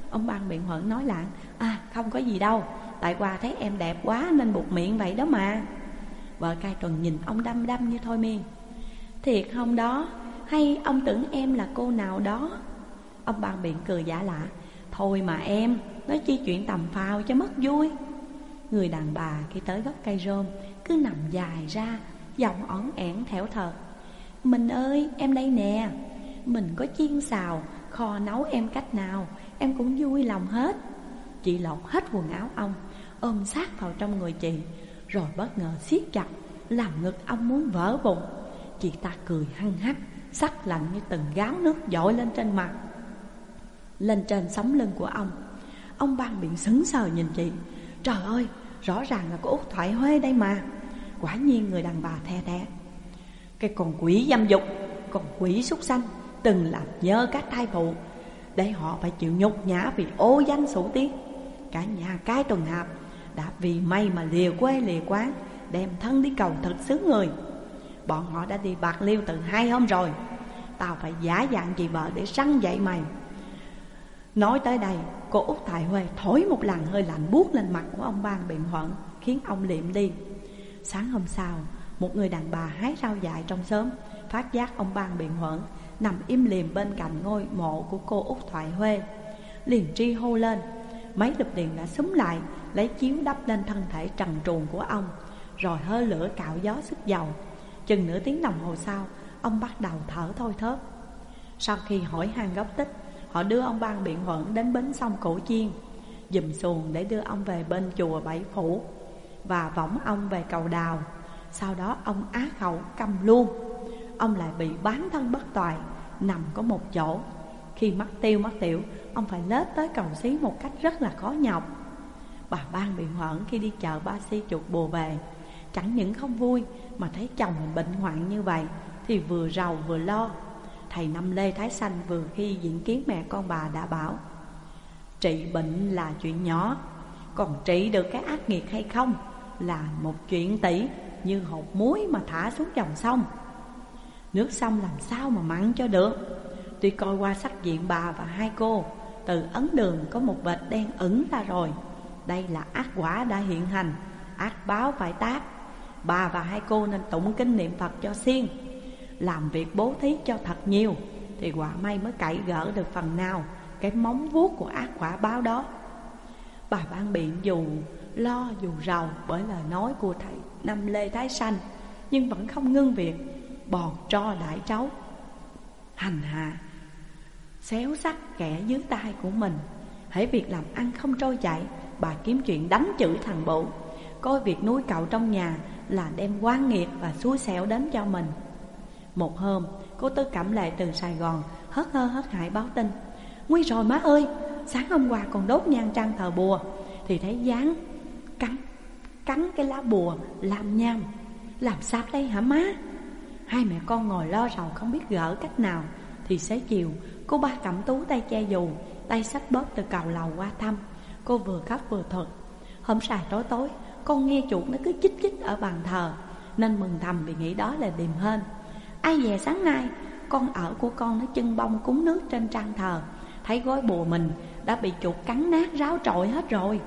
Ông ban biện huẩn nói lạng À không có gì đâu, Tại qua thấy em đẹp quá nên buộc miệng vậy đó mà. Vợ cai tuần nhìn ông đăm đăm như thôi miên. Thiệt không đó, Hay ông tưởng em là cô nào đó Ông ban biện cười giả lạ Thôi mà em, Nói chi chuyện tầm phao cho mất vui. Người đàn bà khi tới gốc cây rôm, Cứ nằm dài ra, Giọng ỏn ẻn thẻo thật. Mình ơi, em đây nè. Mình có chiên xào, Kho nấu em cách nào, Em cũng vui lòng hết. Chị lột hết quần áo ông, Ôm sát vào trong người chị, Rồi bất ngờ siết chặt, Làm ngực ông muốn vỡ bụng Chị ta cười hăng hắc, Sắc lạnh như từng gáo nước dội lên trên mặt. Lên trên sóng lưng của ông. Ông ban biện sững sờ nhìn chị. Trời ơi, Rõ ràng là cô Út Thoại Huê đây mà. Quả nhiên người đàn bà the thé Cái con quỷ dâm dục, Con quỷ súc sanh, Từng làm nhớ các thai phụ. Để họ phải chịu nhục nhã vì ô danh sủ tiếng. Cả nhà cái tuần hạp Đã vì may mà lìa quê lìa quán, Đem thân đi cầu thật xứ người. Bọn họ đã đi bạc liêu từ hai hôm rồi. Tao phải giả dạng chị vợ để săn dậy mày. Nói tới đây, Cô út Tài Huê thổi một làn hơi lạnh buốt lên mặt của ông ban biện hoạn, Khiến ông liệm đi. Sáng hôm sau, Một người đàn bà hái rau dại trong xóm Phát giác ông ban biện hoạn Nằm im liềm bên cạnh ngôi mộ của cô út Thoại Huê. Liền tri hô lên, Mấy lục điện đã súng lại, Lấy chiếu đắp lên thân thể trần truồng của ông, Rồi hơi lửa cạo gió sức dầu. Chừng nửa tiếng đồng hồ sau, Ông bắt đầu thở thôi thớt Sau khi hỏi hàng gốc tích Họ đưa ông ban biện huẩn đến bến sông Cổ Chiên, Dùm xuồng để đưa ông về bên chùa Bảy Phủ Và võng ông về cầu đào. Sau đó ông á khẩu cầm luôn. Ông lại bị bán thân bất toại, Nằm có một chỗ. Khi mất tiêu mất tiểu, Ông phải lết tới cầu xí một cách rất là khó nhọc. Bà ban biện huẩn khi đi chợ ba si chuột bùa về, Chẳng những không vui Mà thấy chồng bệnh hoạn như vậy, Thì vừa rầu vừa lo. Thầy Năm Lê Thái Sanh vừa khi diễn kiến mẹ con bà đã bảo, Trị bệnh là chuyện nhỏ, Còn trị được cái ác nghiệt hay không Là một chuyện tỷ Như hột muối mà thả xuống dòng sông. Nước sông làm sao mà mặn cho được? Tuy coi qua sắc diện bà và hai cô, Từ ấn đường có một vệt đen ẩn ra rồi. Đây là ác quả đã hiện hành, Ác báo phải tác. Bà và hai cô nên tụng kinh niệm Phật cho xiên làm việc bố thí cho thật nhiều, Thì quả may mới cậy gỡ được phần nào Cái móng vuốt của ác quả báo đó. Bà ban biện dù lo dù rầu Bởi lời nói của thầy Năm Lê Thái Sanh, Nhưng vẫn không ngưng việc, Bòn tro đại cháu Hành hạ, Xéo sắc kẻ dưới tay của mình Hãy việc làm ăn không trôi chảy, Bà kiếm chuyện đánh chữ thằng bộ. Coi việc nuôi cậu trong nhà Là đem quan nghiệt và xui xẻo đến cho mình một hôm, cô Tư Cẩm Lệ từ Sài Gòn hớt hơ hớt hải báo tin Nguy rồi má ơi, sáng hôm qua còn đốt nhang trăng thờ bùa. Thì thấy dáng cắn, cắn cái lá bùa làm nham Làm sao đây hả má? Hai mẹ con ngồi lo rầu không biết gỡ cách nào Thì xế chiều Cô ba cẩm tú tay che dù Tay sách bóp từ cầu lầu qua thăm. Cô vừa khóc vừa thuật Hôm xài tối tối Con nghe chuột nó cứ chích chích ở bàn thờ Nên mừng thầm vì nghĩ đó là điềm hên. Ai về sáng nay, Con ở của con nó chân bông cúng nước trên trang thờ. Thấy gói bùa mình đã bị chuột cắn nát ráo trội hết rồi.